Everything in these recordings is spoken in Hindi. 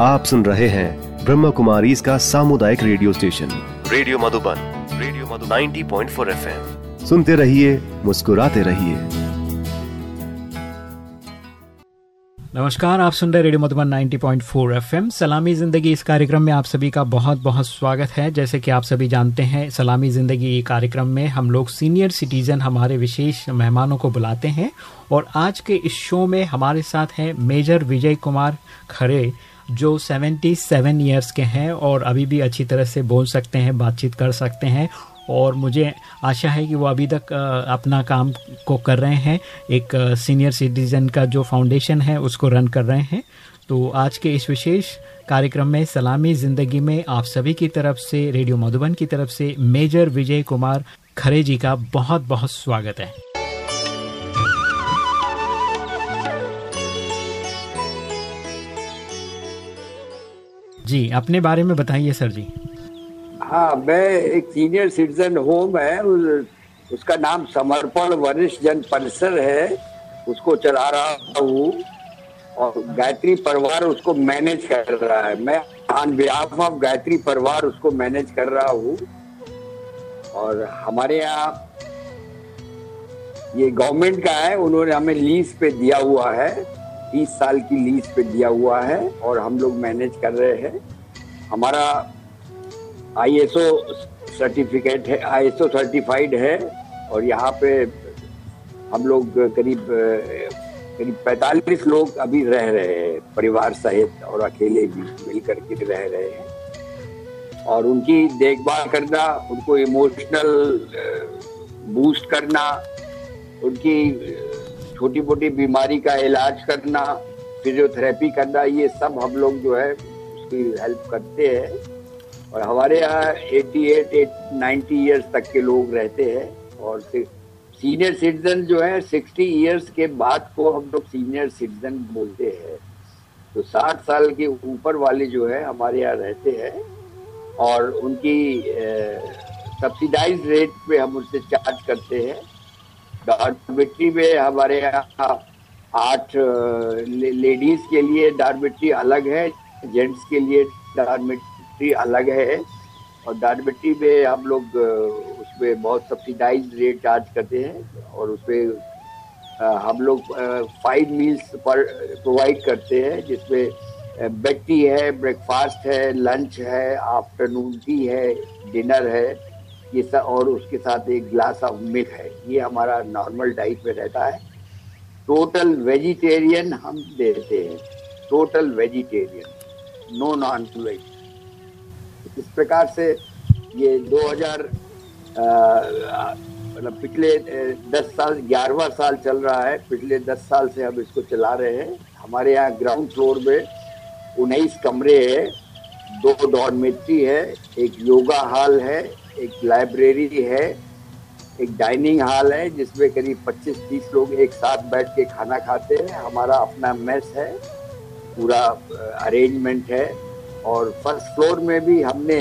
आप सुन रहे हैं ब्रह्म कुमारी इसका सामुदायिक radio station. Radio Madhuban radio Madhuban. 90.4 FM. सुनते रहिए मुस्कुराते रहिए। नमस्कार आप सुन रहे रेडियो मधुबन 90.4 एफएम। सलामी ज़िंदगी इस कार्यक्रम में आप सभी का बहुत बहुत स्वागत है। जैसे कि आप सभी जानते हैं सलामी ज़िंदगी ये कार्यक्रम में हम लोग सीनियर सिटीज़न हमारे विशेष मेहमानों को बुलाते हैं। और आज के इस शो में हमारे साथ हैं मेजर विजय कुमार खरे। जो 77 ईयर्स के हैं और अभी भी अच्छी तरह से बोल सकते हैं, बातचीत कर सकते हैं और मुझे आशा है कि वो अभी तक अपना काम को कर रहे हैं। एक सीनियर सिटीज़न का जो फाउंडेशन है, उसको रन कर रहे हैं। तो आज के इस विशेष कार्यक्रम में सलामी ज़िंदगी में आप सभी की तरफ़ से, रेडियो मधुबन की तरफ़ से, मेजर विजय कुमार खरे जी का बहुत बहुत स्वागत है। जी अपने बारे में बताइए सर जी। हाँ मैं एक सीनियर सिटीजन होम है उस, उसका नाम समर्पण वरिष्ठ जन परिसर है उसको चला रहा हूँ और गायत्री परिवार उसको मैनेज कर रहा है। मैं ऑन बिहाफ ऑफ़ गायत्री परिवार उसको मैनेज कर रहा हूँ और हमारे यहाँ ये गवर्नमेंट का है उन्होंने हमें लीज पे दिया हुआ है। तीस साल की लीज पे दिया हुआ है और हम लोग मैनेज कर रहे हैं। हमारा आईएसओ सर्टिफिकेट है, आईएसओ सर्टिफाइड है और यहाँ पे हम लोग करीब करीब पैतालीस लोग अभी रह रहे हैं, परिवार सहित और अकेले भी मिल करके रह रहे हैं। और उनकी देखभाल करना, उनको इमोशनल बूस्ट करना, उनकी छोटी मोटी बीमारी का इलाज करना फिजियोथेरेपी करना, ये सब हम लोग जो है उसकी हेल्प करते हैं। और हमारे यहाँ 88 90 इयर्स तक के लोग रहते हैं और सीनियर सिटीजन जो है 60 ईयर्स के बाद को हम लोग सीनियर सिटीजन बोलते हैं। तो 60 साल के ऊपर वाले जो है, हमारे यहाँ रहते हैं और उनकी सब्सिडाइज रेट पे हम उनसे चार्ज करते हैं। डॉर्मेट्री में हमारे यहाँ आठ लेडीज़ के लिए डॉर्मेट्री अलग है जेंट्स के लिए डॉर्मेट्री अलग है। और मिट्टी में हम लोग उसमें बहुत सब्सिडाइज रेट चार्ज करते हैं और उसमें हम लोग फाइव मील्स पर प्रोवाइड करते हैं, जिसमें बेड टी है ब्रेकफास्ट है लंच है आफ्टरनून टी है डिनर है। ये सब और उसके साथ एक ग्लास ऑफ़ मिल्क है। ये हमारा नॉर्मल डाइट में रहता है। टोटल वेजिटेरियन हम देते हैं। Total vegetarian no non veg इस प्रकार से ये 2000 मतलब पिछले दस साल, ग्यारहवा साल चल रहा है। पिछले दस साल से हम इसको चला रहे हैं। हमारे यहाँ ग्राउंड फ्लोर में उन्नीस कमरे हैं। दो डॉर्मेट्री है। एक योगा हॉल है। एक लाइब्रेरी है, एक डाइनिंग हॉल है, जिसमें करीब 25-30 लोग एक साथ बैठ के खाना खाते हैं। हमारा अपना मेस है, पूरा अरेंजमेंट है और फ़र्स्ट फ्लोर में भी हमने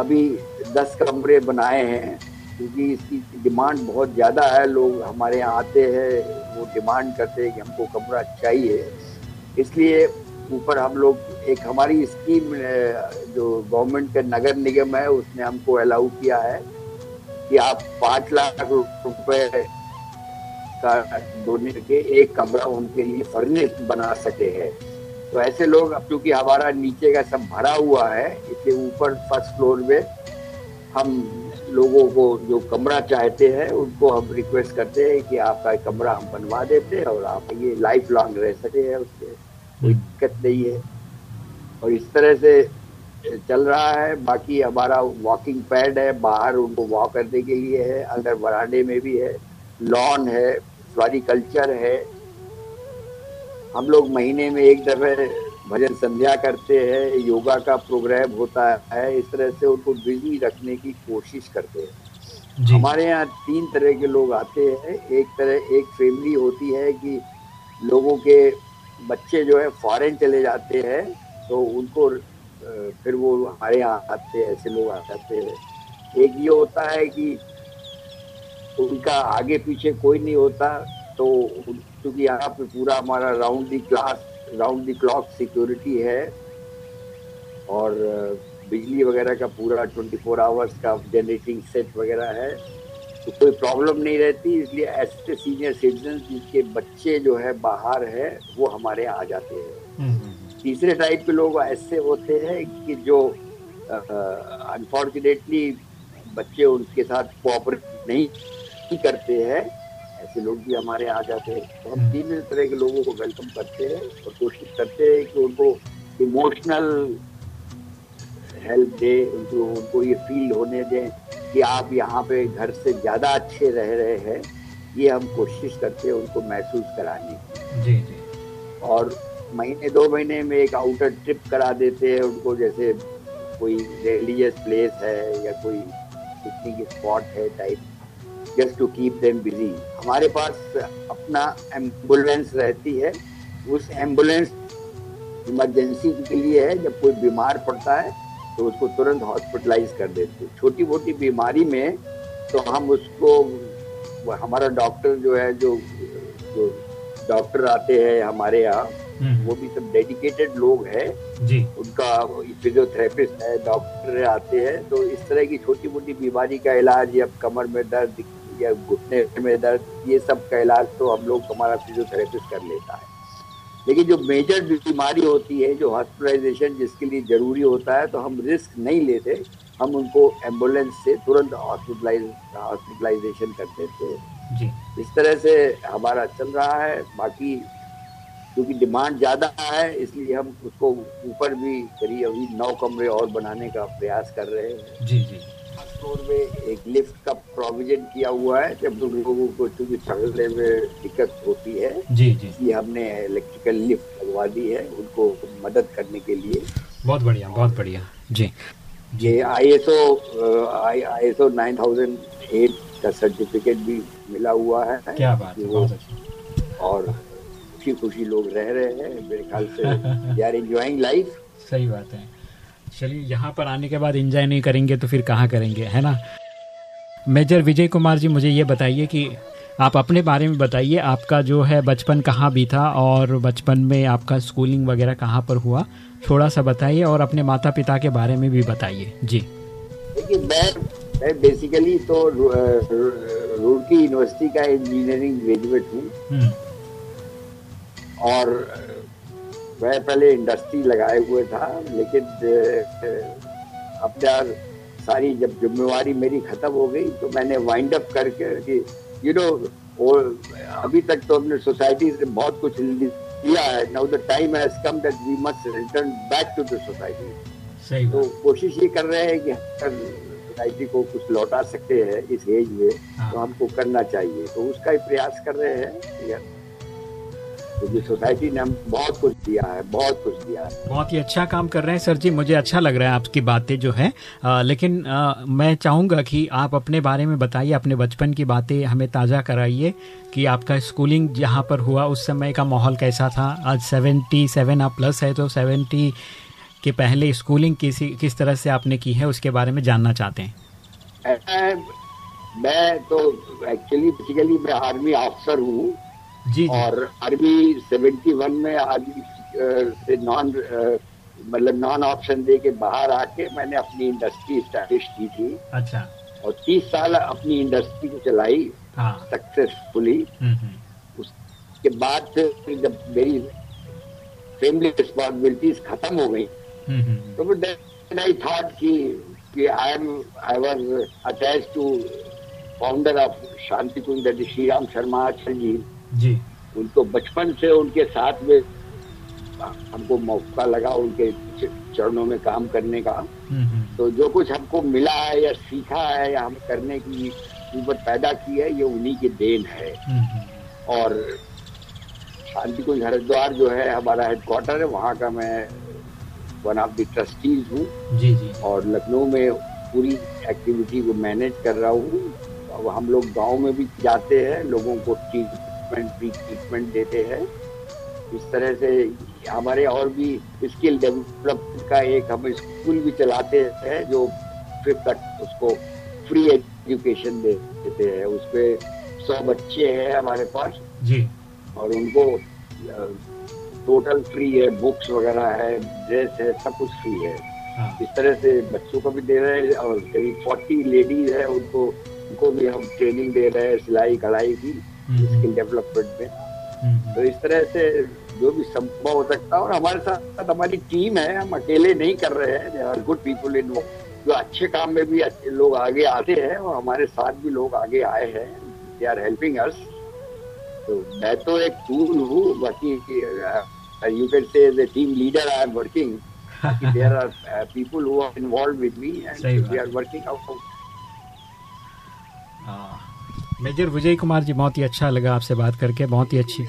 अभी दस कमरे बनाए हैं, क्योंकि इसकी डिमांड बहुत ज़्यादा है। लोग हमारे यहाँ आते हैं, वो डिमांड करते हैं कि हमको कमरा चाहिए। इसलिए ऊपर हम लोग एक हमारी स्कीम जो गवर्नमेंट का नगर निगम है, उसने हमको अलाउ किया है कि आप पाँच लाख रुपए का डोनेट के एक कमरा उनके लिए फर्निश बना सके हैं। तो ऐसे लोग, अब क्योंकि हमारा नीचे का सब भरा हुआ है इसलिए ऊपर फ़र्स्ट फ्लोर में हम लोगों को जो कमरा चाहते हैं, उनको हम रिक्वेस्ट करते हैं कि आपका कमरा हम बनवा देते हैं और आप ये लाइफ लॉन्ग रह सके हैं उससे कोई हम्म। दिक्कत नहीं है। और इस तरह से चल रहा है। बाकी हमारा वॉकिंग पैड है। बाहर उनको वॉक करने के लिए है। अंदर बरांडे में भी है। लॉन है। फ्लॉरिकल्चर है। हम लोग महीने में एक दफे भजन संध्या करते हैं। योगा का प्रोग्राम होता है। इस तरह से उनको बिज़ी रखने की कोशिश करते हैं। हमारे यहाँ तीन तरह के लोग आते हैं। एक तरह एक फैमिली होती है कि लोगों के बच्चे जो है फॉरेन चले जाते हैं तो उनको फिर वो हमारे यहाँ आते हैं, ऐसे लोग आ जाते हैं। एक ये होता है कि उनका आगे पीछे कोई नहीं होता तो क्योंकि यहाँ पे पूरा हमारा round the class round the clock security है, और बिजली वगैरह का पूरा 24 आवर्स का जनरेटिंग सेट वगैरह है। तो कोई प्रॉब्लम नहीं रहती इसलिए ऐसे सीनियर सिटीजन जिनके बच्चे जो है बाहर है वो हमारे यहाँ आ जाते हैं। हम्म, हम्म, हम्म। तीसरे टाइप के लोग ऐसे होते हैं कि जो अनफॉर्चुनेटली बच्चे उनके साथ कोऑपरेट नहीं करते हैं ऐसे लोग भी हमारे आ जाते हैं। तो हम तीन तरह के लोगों को वेलकम करते हैं और कोशिश करते हैं कि उनको इमोशनल हेल्प दे उनको उनको ये फील होने दें। कि आप यहाँ पे घर से ज़्यादा अच्छे रह रहे हैं ये हम कोशिश करते हैं उनको महसूस कराने की। जी जी। और महीने दो महीने में एक आउटर ट्रिप करा देते हैं उनको जैसे कोई रिलीजियस प्लेस है या कोई पिकनिक स्पॉट है type just to keep them busy हमारे पास अपना एंबुलेंस रहती है। उस एंबुलेंस इमरजेंसी के लिए है जब कोई बीमार पड़ता है तो उसको तुरंत हॉस्पिटलाइज कर देते छोटी मोटी बीमारी में तो हम उसको हमारा डॉक्टर जो है जो जो डॉक्टर आते हैं हमारे यहाँ हम्म। वो भी सब डेडिकेटेड लोग हैं। उनका फिजियोथेरेपिस्ट है डॉक्टर आते हैं तो इस तरह की छोटी मोटी बीमारी का इलाज या कमर में दर्द या घुटने में दर्द ये सब का इलाज तो हम लोग हमारा फिजियोथेरेपिस्ट कर लेता है। लेकिन जो मेजर बीमारी होती है जो हॉस्पिटलाइजेशन जिसके लिए ज़रूरी होता है तो हम रिस्क नहीं लेते। हम उनको एंबुलेंस से तुरंत हॉस्पिटलाइज हॉस्पिटलाइजेशन कर देते हैं। जी। इस तरह से हमारा चल रहा है। बाकी क्योंकि डिमांड ज़्यादा है इसलिए हम उसको ऊपर भी करिए अभी नौ कमरे और बनाने का प्रयास कर रहे हैं। जी जी। फ्लोर में एक लिफ्ट का प्रोविज़न किया हुआ है जब लोगों को चूँकि चढ़ने में दिक्कत होती है जी जी। इसलिए हमने इलेक्ट्रिकल लिफ्ट लगवा दी है उनको मदद करने के लिए। बहुत बढ़िया बहुत बढ़िया। जी। ये I S O I S O nine thousand eight का सर्टिफिकेट भी मिला हुआ है। क्या बात है बहुत और खुशी खुशी लोग रह रहे हैं मेरे ख्याल से दे आर एंजॉइंग लाइफ सही बात है। चलिए यहाँ पर आने के बाद इंजॉय नहीं करेंगे तो फिर कहाँ करेंगे है ना? मेजर विजय कुमार जी मुझे ये बताइए कि आप अपने बारे में बताइए आपका जो है बचपन कहाँ भी था और बचपन में आपका स्कूलिंग वगैरह कहाँ पर हुआ? थोड़ा सा बताइए और अपने माता पिता के बारे में भी बताइए। जी। देखिए मैं मैं बेसिकली तो रुड़की यूनिवर्सिटी का इंजीनियरिंग ग्रेजुएट हूँ। हम्म। और मैं पहले इंडस्ट्री लगाए हुए था लेकिन अब यार सारी जब जिम्मेवारी मेरी खत्म हो गई तो मैंने वाइंड अप करके कि यू नो और अभी तक तो हमने सोसाइटी से बहुत कुछ किया है। Now the time has come that we must return back to the society तो कोशिश ये कर रहे हैं कि हम सोसाइटी को कुछ लौटा सकते हैं इस एज में हाँ। तो हमको करना चाहिए। तो उसका ही प्रयास कर रहे हैं क्योंकि सोसाइटी ने हम बहुत कुछ दिया है बहुत कुछ दिया है। बहुत ही अच्छा काम कर रहे हैं सर जी। मुझे अच्छा लग रहा है आपकी बातें जो है। आ, लेकिन आ, मैं चाहूँगा कि आप अपने बारे में बताइए अपने बचपन की बातें हमें ताज़ा कराइए कि आपका स्कूलिंग जहाँ पर हुआ उस समय का माहौल कैसा था? आज सेवेंटी सेवन आप प्लस है तो सेवेंटी के पहले स्कूलिंग किसी किस तरह से आपने की है उसके बारे में जानना चाहते हैं। मैं तो एक्चुअली बेसिकली मैं आर्मी ऑफिसर हूँ। जी, और अरबी सेवेंटी वन में आर्मी से नॉन मतलब नॉन ऑप्शन दे के बाहर आके मैंने अपनी इंडस्ट्री स्टैब्लिश की थी। अच्छा। और तीस साल अपनी इंडस्ट्री को चलाई सक्सेसफुली हाँ। हम्म, हम्म। उसके बाद जब मेरी फैमिली रिस्पॉन्सिबिलिटीज खत्म हो गई हम्म, तो फिर आई थॉट कि कि I am I was attach to founder of Shanti Kunj Shri Ram Sharma आचल जी। जी। उनको बचपन से उनके साथ में हमको मौका लगा उनके चरणों में काम करने का। हम्म, हम्म। तो जो कुछ हमको मिला है या सीखा है या हम करने की ऊपर पैदा की है ये उन्हीं की देन है। हम्म, और शांति कुंज हरिद्वार जो है हमारा हेडक्वार्टर है वहाँ का मैं वन ऑफ़ द ट्रस्टीज हूँ। जी जी। और लखनऊ में पूरी एक्टिविटी को मैनेज कर रहा हूँ। हम लोग गाँव में भी जाते हैं लोगों को ट्रीट ट्रीटमेंट फ्री ट्रीटमेंट देते हैं। इस तरह से हमारे और भी स्किल डेवलपमेंट का एक हम स्कूल भी चलाते हैं जो फिफ्थ तक उसको फ्री एजुकेशन दे देते हैं। उस पर सौ बच्चे हैं हमारे पास। जी। और उनको टोटल फ्री है बुक्स वगैरह है ड्रेस है सब कुछ फ्री है। हाँ। इस तरह से बच्चों को भी दे रहे हैं और करीब फोर्टी लेडीज़ है उनको उनको भी हम ट्रेनिंग दे रहे हैं सिलाई कढ़ाई की स्किल डेवलपमेंट में। हम्म। तो इस तरह से जो भी संभव हो सकता है और हमारे साथ हमारी टीम है हम अकेले नहीं कर रहे हैं। गुड पीपुल इन जो अच्छे काम में भी अच्छे लोग आगे आते हैं और हमारे साथ भी लोग आगे आए हैं। दे आर हेल्पिंग अस तो मैं तो एक टूल हूँ बाकी you can say the team leader I am working there are people who are involve with me and we are working out major Vijay Kumar ji, बहुत ही अच्छा लगा आपसे बात करके, बहुत ही अच्छी।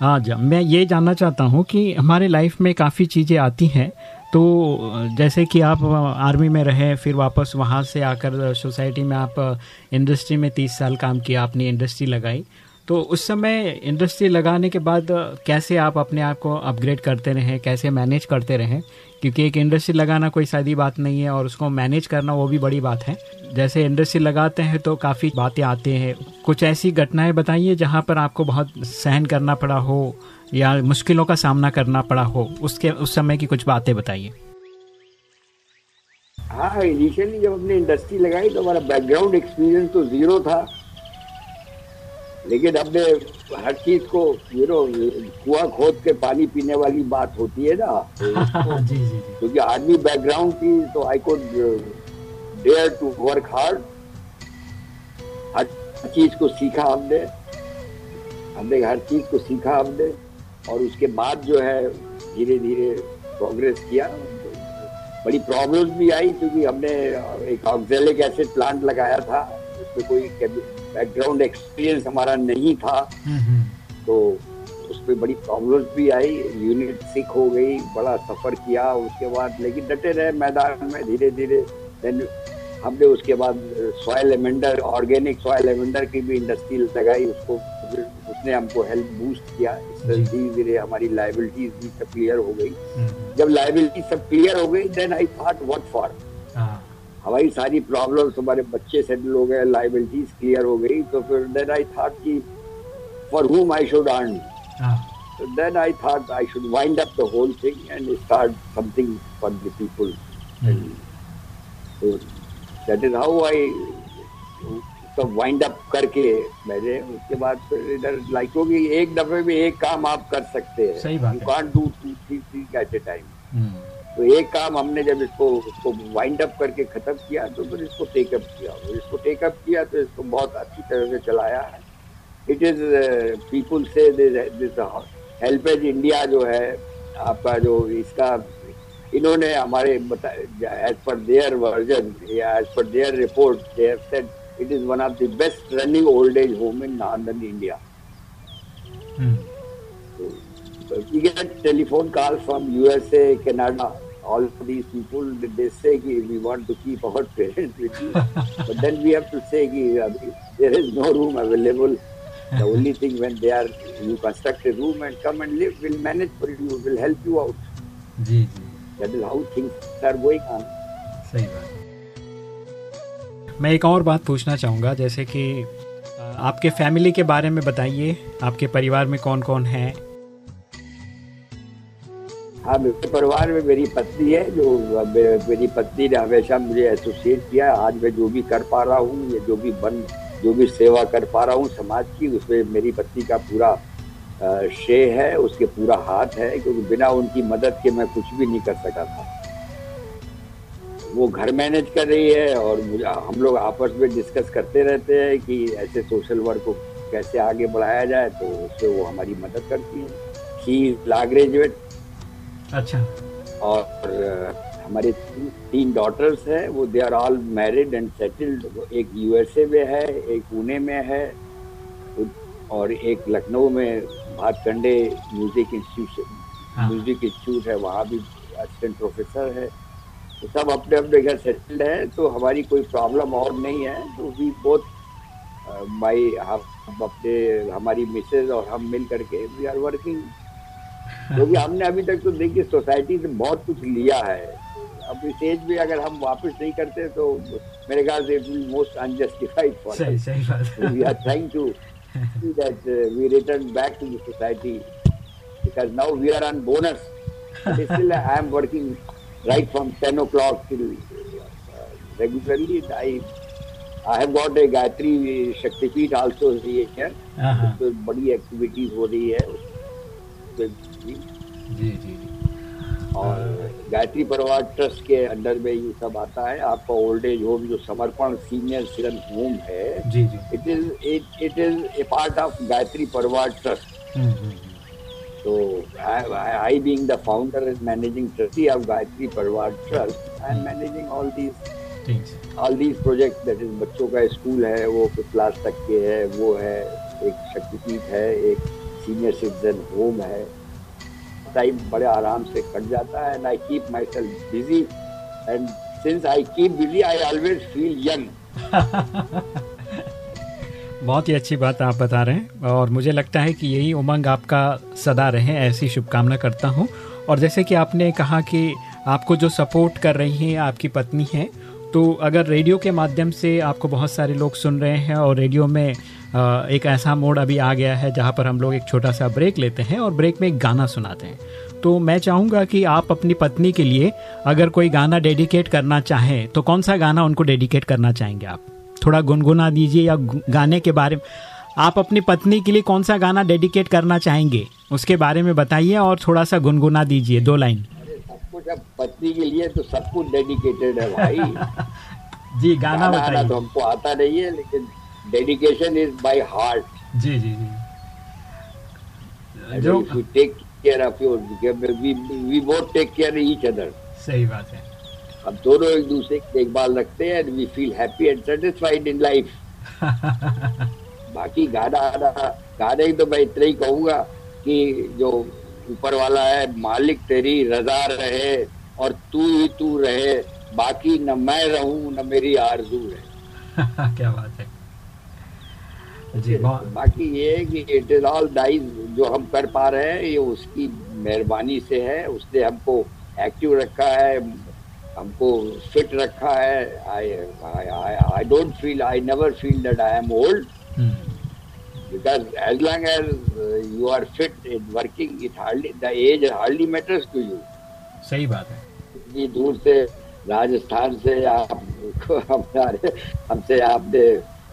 हाँ जब मैं ये जानना चाहता हूँ कि हमारे लाइफ में काफ़ी चीज़ें आती हैं तो जैसे कि आप आर्मी में रहे, फिर वापस वहाँ से आकर सोसाइटी में आप इंडस्ट्री में तीस साल काम किया अपनी इंडस्ट्री लगाई तो उस समय इंडस्ट्री लगाने के बाद कैसे आप अपने आप को अपग्रेड करते रहें, कैसे मैनेज करते रहें क्योंकि एक इंडस्ट्री लगाना कोई सादी बात नहीं है और उसको मैनेज करना वो भी बड़ी बात है। जैसे इंडस्ट्री लगाते हैं तो काफ़ी बातें आती हैं। कुछ ऐसी घटनाएँ बताइए जहाँ पर आपको बहुत सहन करना पड़ा हो या मुश्किलों का सामना करना पड़ा हो। उसके, उस समय की कुछ बातें बताइए। हाँ इनिशियली जब हमने इंडस्ट्री लगाई तो हमारा बैकग्राउंड एक्सपीरियंस तो ज़ीरो था। लेकिन हमने हर चीज़ को यू नो कुआ खोद के पानी पीने वाली बात होती है ना। क्योंकि आर्मी बैकग्राउंड थी तो I could dare to work hard हर चीज़ को सीखा हमने। हमने हर चीज़ को सीखा हमने। और उसके बाद जो है धीरे धीरे प्रोग्रेस किया। बड़ी प्रॉब्लम्स भी आई क्योंकि हमने एक ऑक्जेलिक एसिड प्लांट लगाया था। उसमें कोई बैकग्राउंड एक्सपीरियंस हमारा नहीं था। तो उसमें बड़ी प्रॉब्लम्स भी आई यूनिट सिक हो गई बड़ा सफ़र किया उसके बाद लेकिन डटे रहे मैदान में धीरे धीरे देन हमने उसके बाद soil amender organic soil amender की भी इंडस्ट्री लगाई उसको उसने हमको हेल्प बूस्ट किया। धीरे धीरे हमारी लाइबिलिटीज भी सब क्लियर हो गई। जब लाइबिलिटी सब क्लियर हो गई then I thought what for हमारी सारी प्रॉब्लम्स हमारे बच्चे सेटल हो गए लाइबिलिटीज क्लियर हो गई तो फिर देन आई थॉट कि for whom I should earn I thought I should wind up the whole thing and start something for the people. Mm. so that is how सब वाइंड अप करके मैंने उसके बाद फिर इधर लाइक होगी एक दफे में एक काम आप कर सकते हैं। You can't do two three three at a time तो एक काम हमने जब इसको उसको वाइंड अप करके खत्म किया तो फिर इसको टेकअप किया। और इसको टेकअप किया तो इसको बहुत अच्छी तरह से चलाया है। इट इज़ पीपुल से हेल्पेज इंडिया जो है आपका जो इसका इन्होंने हमारे एज पर देयर वर्जन या एज पर their report they have said it is one of the best running old age home in northern India we get telephone calls from USA, Canada, all these people they say ki we want to keep our parents with you but then we have to say ki there is no room available the only thing when they are you construct a room and come and live we'll manage for you we'll help you out जी जी that is how things are going on सही बात मैं एक और बात पूछना चाहूँगा जैसे कि आपके फैमिली के बारे में बताइए आपके परिवार में कौन कौन है हाँ मेरे परिवार में मेरी पत्नी है, जो मेरी पत्नी ने हमेशा मुझे एसोसिएट किया आज मैं जो भी कर पा रहा हूँ, या जो भी बन, जो भी सेवा कर पा रहा हूँ समाज की, उसमें मेरी पत्नी का पूरा श्रेय है, उसके पूरा हाथ है, क्योंकि बिना उनकी मदद के मैं कुछ भी नहीं कर सका था। वो घर मैनेज कर रही है और मुझे, हम लोग आपस में डिस्कस करते रहते हैं कि ऐसे सोशल वर्क को कैसे आगे बढ़ाया जाए तो उससे वो हमारी मदद करती है। शी ला ग्रेजुएट अच्छा। और हमारे तीन डॉटर्स हैं वो they are all married and settled एक यूएसए में है एक पुणे में है और एक लखनऊ में Bhatkhande music institute music institute है वहाँ भी असिस्टेंट प्रोफेसर है। तो सब अपने अपने घर सेटल्ड है तो हमारी कोई प्रॉब्लम और नहीं है तो वी बोथ माई हम अपने हमारी मिसेज और हम मिल करके वी आर वर्किंग क्योंकि तो हमने अभी तक तो देखिए सोसाइटी से बहुत कुछ लिया है अब इस एज में अगर हम वापस नहीं करते तो मेरे ख्याल से most unjustified for we are trying to see that uh, we return back to the society because now we are on bonus. But still, I am working right from 10 o'clock till uh, regularly. I I have got a Gayatri Shaktipeeth also here. हाँ तो बड़ी एक्टिविटीज़ हो रही है तो जी, जी जी और गायत्री परिवार ट्रस्ट के अंडर में ये सब आता है। आपका ओल्ड एज होम जो समर्पण सीनियर सिटीजन होम है जी जी। It is it is a part of Gayatri Parivar trust being the founder and managing trustee of Gayatri Parvar Trust, I am managing all these ठीक है all these projects. That is बच्चों का स्कूल है वो क्लास तक के है वो है एक शक्तिपीठ है एक सीनियर सिटीजन होम है। टाइम बड़े आराम से कट जाता है and I keep my self busy and since I keep busy I always feel young बहुत ही अच्छी बात आप बता रहे हैं और मुझे लगता है कि यही उमंग आपका सदा रहे ऐसी शुभकामना करता हूँ। और जैसे कि आपने कहा कि आपको जो सपोर्ट कर रही हैं आपकी पत्नी है तो अगर रेडियो के माध्यम से आपको बहुत सारे लोग सुन रहे हैं और रेडियो में एक ऐसा मोड अभी आ गया है जहाँ पर हम लोग एक छोटा सा ब्रेक लेते हैं और ब्रेक में एक गाना सुनाते हैं। तो मैं चाहूँगा कि आप अपनी पत्नी के लिए अगर कोई गाना डेडिकेट करना चाहें तो कौन सा गाना उनको डेडिकेट करना चाहेंगे आप? थोड़ा गुनगुना दीजिए या गाने के बारे में। आप अपनी पत्नी के लिए कौन सा गाना डेडिकेट करना चाहेंगे? उसके बारे में बताइए और थोड़ा सा गुनगुना दीजिए दो लाइन। पत्नी के लिए तो सब कुछ डेडिकेटेड है भाई। जी गाना गाना आना तो हमको आता नहीं है लेकिन डेडिकेशन इज़ बाय हार्ट जी जी जी। जो you take care of your we we both take care of each सही बात है। हम दोनों एक दूसरे की देखभाल रखते हैं and we feel happy and satisfied in life बाकी गाना आना गाने तो मैं इतना ही कहूँगा कि जो ऊपर वाला है मालिक तेरी रजा रहे और तू ही तू रहे बाकी न मैं रहूँ न मेरी आरज़ू है क्या बात है। जी बाकी ये है कि इट इज़ ऑल नाइस जो हम कर पा रहे हैं ये उसकी मेहरबानी से है। उसने हमको एक्टिव रखा है हमको फिट रखा है। I I don't feel I never feel that I am old because as long as uh, you are fit in working it hardly the age hardly matters to you. सही बात है। इतनी दूर से राजस्थान से आप हमारे हमसे आपने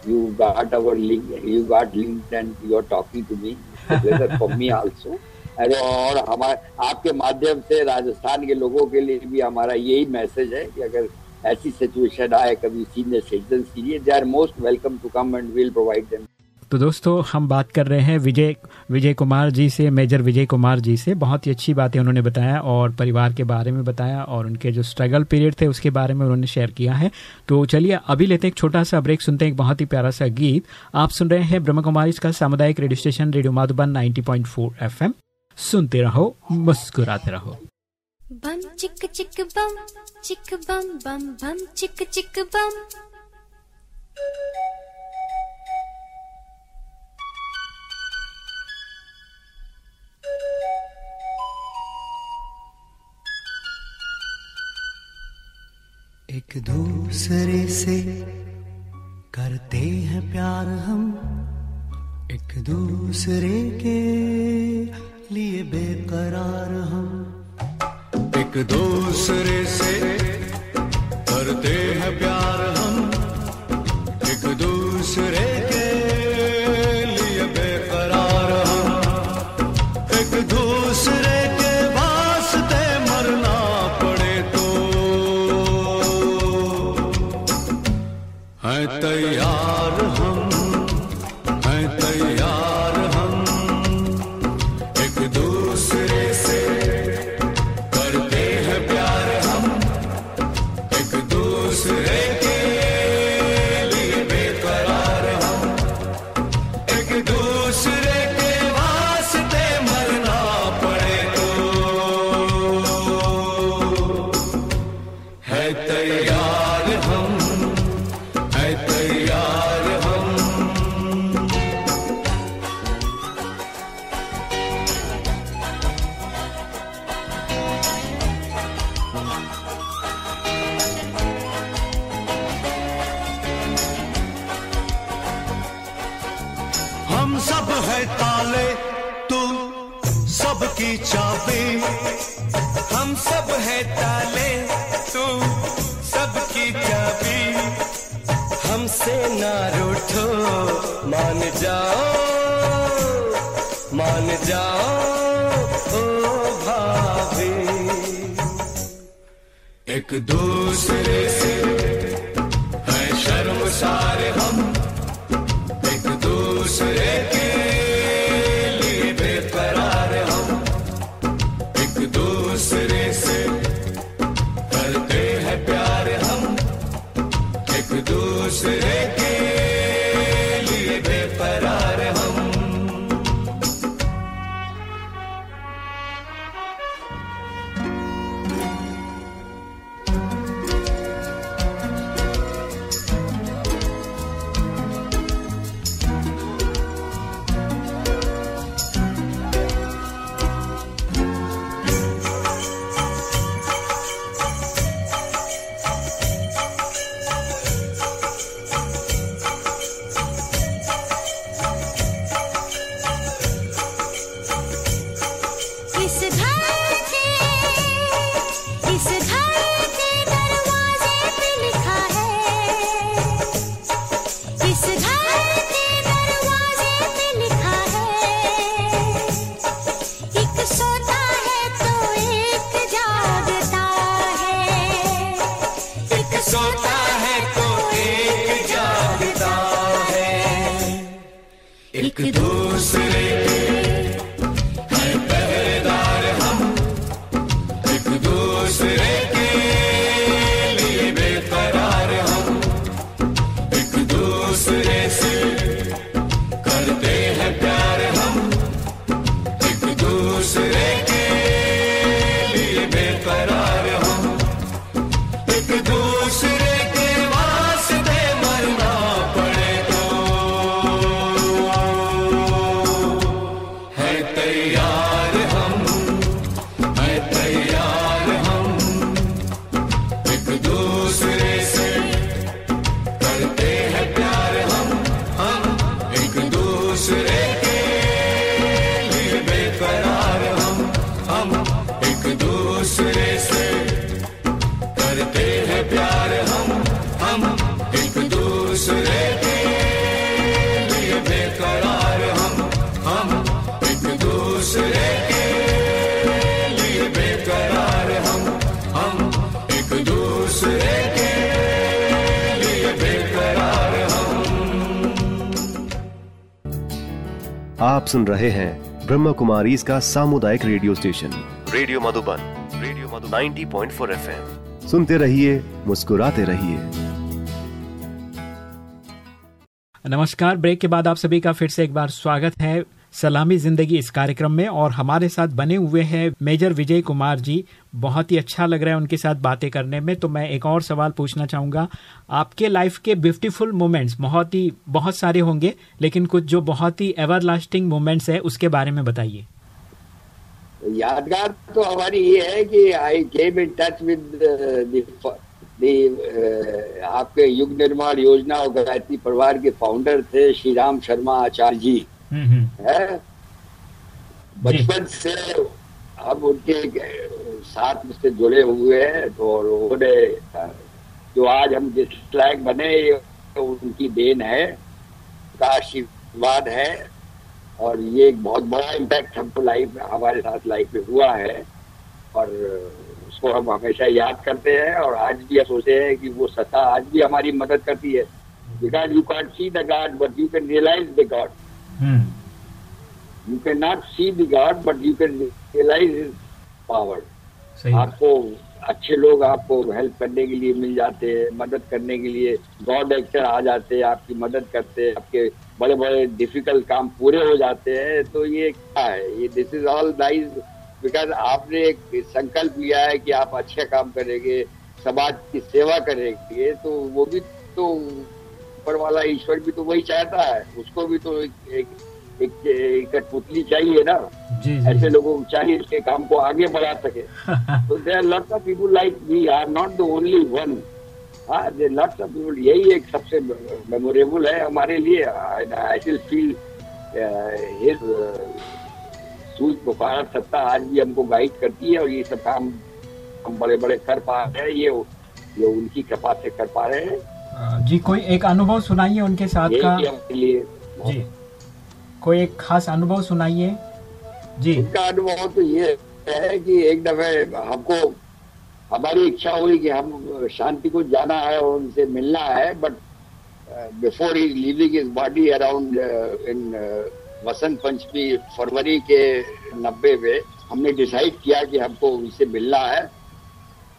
you got our link you got linked and you are talking to me It's for me also. अरे और हमारे आपके माध्यम से राजस्थान के लोगों के लिए भी हमारा यही मैसेज है कि अगर ऐसी सिचुएशन आए कभी सीनियर सिटीजन के लिए they are most welcome to come and will provide them तो दोस्तों हम बात कर रहे हैं विजय विजय कुमार जी से मेजर विजय कुमार जी से। बहुत ही अच्छी बातें उन्होंने बताया और परिवार के बारे में बताया और उनके जो स्ट्रगल पीरियड थे उसके बारे में उन्होंने शेयर किया है। तो चलिए अभी लेते हैं एक छोटा सा ब्रेक सुनते हैं एक बहुत ही प्यारा सा गीत। आप सुन रहे हैं ब्रह्म कुमारी का सामुदायिक radio station radio Madhuban 90.4 FM सुनते रहो मुस्कुराते रहो। Bum चिक chicka bum, chicka बम bum bum chicka chicka bum. एक दूसरे से करते हैं प्यार हम। एक दूसरे के लिए बेकरार हम। एक दूसरे से करते हैं प्यार हम। एक दूसरे के जाओ मान जाओ ओ भाभी। एक दूसरे ब्रह्म कुमारी इसका सामुदायिक radio station. Radio Madhuban radio Madhuban. 90.4 point सुनते रहिए मुस्कुराते रहिए। नमस्कार ब्रेक के बाद आप सभी का फिर से एक बार स्वागत है। सलामी ज़िंदगी इस कार्यक्रम में और हमारे साथ बने हुए हैं मेजर विजय कुमार जी। बहुत ही अच्छा लग रहा है उनके साथ बातें करने में। तो मैं एक और सवाल पूछना चाहूँगा। आपके लाइफ के ब्यूटीफुल मोमेंट्स बहुत ही, बहुत सारे होंगे, लेकिन कुछ जो बहुत ही एवर लास्टिंग मोमेंट्स है, उसके बारे में बताइए। यादगार तो हमारी ये है कि आई केम इन टच विद आपके युग निर्माण योजना और गायत्री परिवार के फाउंडर थे श्री राम शर्मा आचार्य जी। है? बचपन से हम उनके साथ से जुड़े हुए हैं तो और उन्होंने जो आज हम जिस लायक बने ये उनकी देन है का आशीर्वाद है और ये एक बहुत बड़ा इम्पैक्ट हमको लाइफ हमारे साथ लाइफ में हुआ है और उसको हम हमेशा याद करते हैं और आज भी सोचते हैं कि वो सत्ता आज भी हमारी मदद करती है। Because you can see the god but you can realize the god hmm you can not see the god but you can realize his power सही बात। आपको अच्छे लोग आपको हेल्प करने के लिए मिल जाते हैं मदद करने के लिए गॉड एक्टर आ जाते हैं आपकी मदद करते हैं आपके बड़े बड़े डिफ़िकल्ट काम पूरे हो जाते हैं तो ये क्या है? ये this is all nice because आपने एक संकल्प लिया है कि आप अच्छे काम करेंगे समाज की सेवा करेंगे तो वो भी तो ऊपर वाला ईश्वर भी तो वही चाहता है। उसको भी तो एक एक, एक, एक कठपुतली चाहिए ना। जी जी। ऐसे लोगों को चाहिए उसके काम को आगे बढ़ा सके। तो there lots of people like we are not the only one हाँ लॉट्स ऑफ़ पीपल यही एक सबसे मेमोरेबल है हमारे लिए। आई विल फील हिज सूझ पुकार सत्ता आज भी हमको गाइड करती है और ये सब काम हम बड़े बड़े कर पा रहे हैं। ये ये उनकी कृपा से कर पा रहे हैं। जी कोई एक अनुभव सुनाइए उनके साथ का। जी। कोई एक खास अनुभव सुनाइए। जी। अनुभव तो ये है कि एक दफे हमको हमारी इच्छा हुई कि हम शांति को जाना है और उनसे मिलना है but before he living is body around in Vasant Panchami फरवरी के नब्बे में हमने डिसाइड किया कि हमको उनसे मिलना है।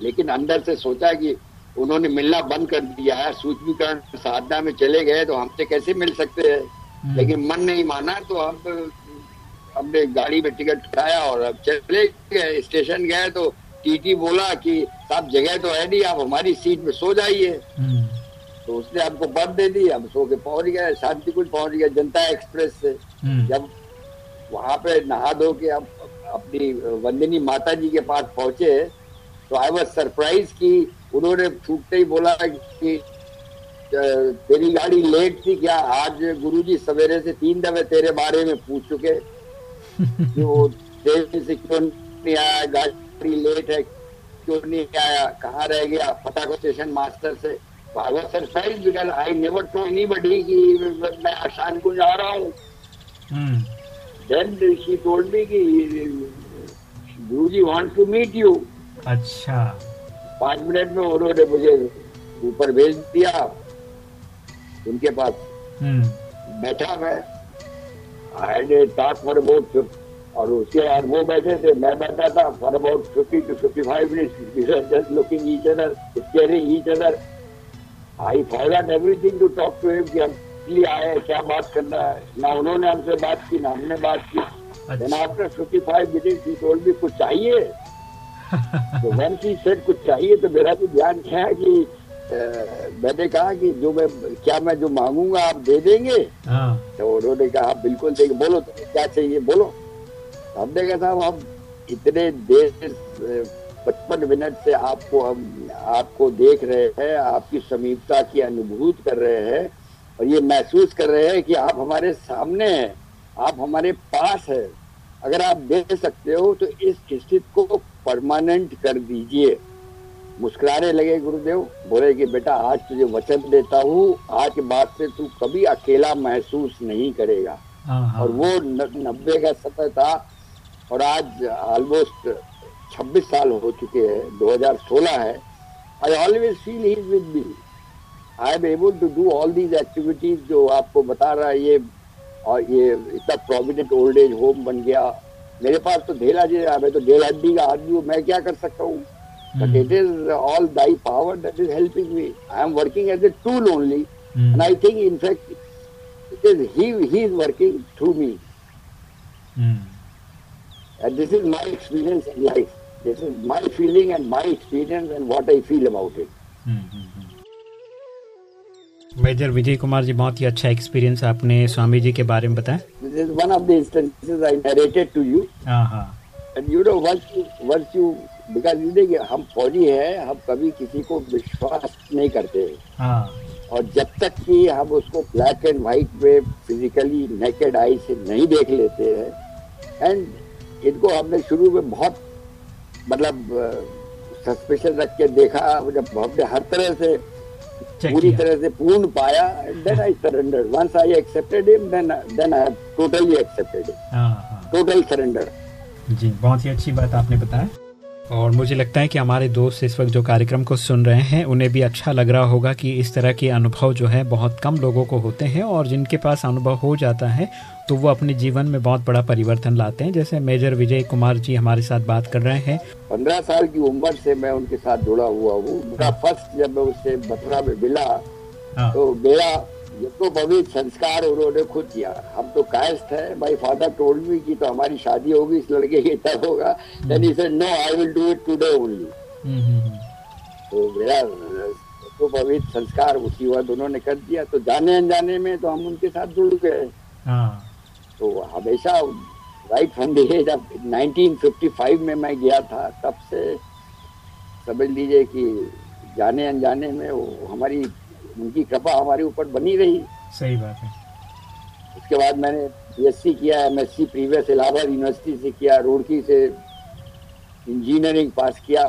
लेकिन अंदर से सोचा कि उन्होंने मिलना बंद कर दिया है। सूचीकरण साधना में चले गए तो हमसे कैसे मिल सकते हैं? लेकिन मन नहीं माना तो हम हमने गाड़ी में टिकट उठाया और अब चले गए स्टेशन गए तो टीटी बोला कि साहब जगह तो है नहीं आप हमारी सीट में सो जाइए। हम्म, तो उसने हमको बर्थ दे दी हम सो के पहुँच गए शांति कुछ पहुँच गए जनता एक्सप्रेस से। हम्म, जब वहाँ पे नहा धो के अब अपनी वंदिनी माता जी के पास पहुँचे तो आई वॉज़ सरप्राइज़ कि उन्होंने छूटते ही बोला कि तेरी गाड़ी लेट थी क्या? आज गुरुजी सवेरे से तीन दफे तेरे बारे में पूछ चुके। कि वो देर से क्यों नहीं आया? गाड़ी लेट है क्यों नहीं आया? कहाँ रह गया? पता को स्टेशन मास्टर से I was surprise because I never to anybody कि मैं आसान को जा रहा हूँ। हम्म, Then she told me कि गुरुजी wants to meet you. अच्छा। पाँच मिनट में उन्होंने मुझे ऊपर भेज दिया उनके पास। हम्म, बैठा मैं। आई टॉक फॉर अबाउट और उसके बाद वो बैठे थे मैं बैठा था for about fifty two fifty five minutes just looking each other staring each other I forgot everything to talk to him कि हम आए क्या बात करना है। ना उन्होंने हमसे बात की ना हमने बात की। देन अच्छा आफ्टर 55 मिनट्स ही टोल्ड मी कुछ चाहिए? तो शी सेड कुछ चाहिए तो मेरा भी ध्यान क्या है कि मैंने कहा कि जो मैं क्या मैं जो मांगूँगा आप दे देंगे? हाँ। तो उन्होंने कहा "हाँ, बिल्कुल देंगे। बोलो तुम्हें क्या चाहिए? बोलो। तो हमने कहा साहब हम इतने देर पचपन मिनट से आपको हम आपको देख रहे हैं आपकी समीपता की अनुभूत कर रहे हैं और ये महसूस कर रहे हैं कि आप हमारे सामने हैं आप हमारे पास है। अगर आप दे सकते हो तो इस स्थिति को परमानेंट कर दीजिए। मुस्कुराने लगे गुरुदेव बोले कि बेटा आज तुझे वचन देता हूँ आज के बाद से तू कभी अकेला महसूस नहीं करेगा। हाँ। और वो नब्बे का सतह था और आज ऑलमोस्ट 26 साल हो चुके हैं 2016 है। I always feel he with me I am able to do all these activities जो आपको बता रहा है ये और ये इतना प्रोविडेंट ओल्ड एज होम बन गया। मेरे पास तो ढेर आज मैं तो ढेर हड्डी का हड्डी हूँ मैं क्या कर सकता हूँ? But it is all thy power that is helping me I am working as a tool only and I think in fact it is he he is working through me and this is my experience in life this is my feeling and my experience and what I feel about it major Vijay Kumar ji बहुत ही अच्छा एक्सपीरियंस आपने स्वामी जी के बारे में बताया। Instances I narrated to you. हाँ हाँ। And you know once you once you because you देखिए हम फौजी हैं हम कभी किसी को विश्वास नहीं करते। हाँ। और जब तक कि हम उसको ब्लैक एंड व्हाइट में फिजिकली नेकेड आई से नहीं देख लेते हैं एंड इनको हमने शुरू में बहुत मतलब सस्पेशन रख के देखा जब हमने हर तरह से पूरी तरह से पूर्ण पाया then I surrender once I accepted him then then I totally accepted हाँ हाँ। टोटल सरेंडर जी बहुत ही अच्छी बात आपने बताया। और मुझे लगता है कि हमारे दोस्त इस वक्त जो कार्यक्रम को सुन रहे हैं उन्हें भी अच्छा लग रहा होगा कि इस तरह के अनुभव जो है बहुत कम लोगों को होते हैं और जिनके पास अनुभव हो जाता है तो वो अपने जीवन में बहुत बड़ा परिवर्तन लाते हैं। जैसे मेजर विजय कुमार जी हमारे साथ बात कर रहे हैं। पंद्रह साल की उम्र से मैं उनके साथ जुड़ा हुआ हूँ। मेरा फ़र्स्ट जब मैं उससे मथुरा में मिला हाँ। तो मेरा ये तो पवित्र संस्कार उन्होंने खुद किया। हम तो कायस्थ है। माय फादर टोल्ड मी कि तो हमारी शादी होगी इस लड़के की तब होगा। Then he said no I will do it today only. तो मेरा तो पवित्र संस्कार उसी वक्त उन्होंने कर दिया। तो जाने अनजाने में तो हम उनके साथ जुड़ गए। हाँ। तो हमेशा right from the age of 1955 में मैं गया था। तब से समझ लीजिए कि जाने अनजाने में वो हमारी उनकी कृपा हमारे ऊपर बनी रही। सही बात है। उसके बाद मैंने बीएससी किया M MSC previous Allahabad university से किया रुड़की से इंजीनियरिंग पास किया।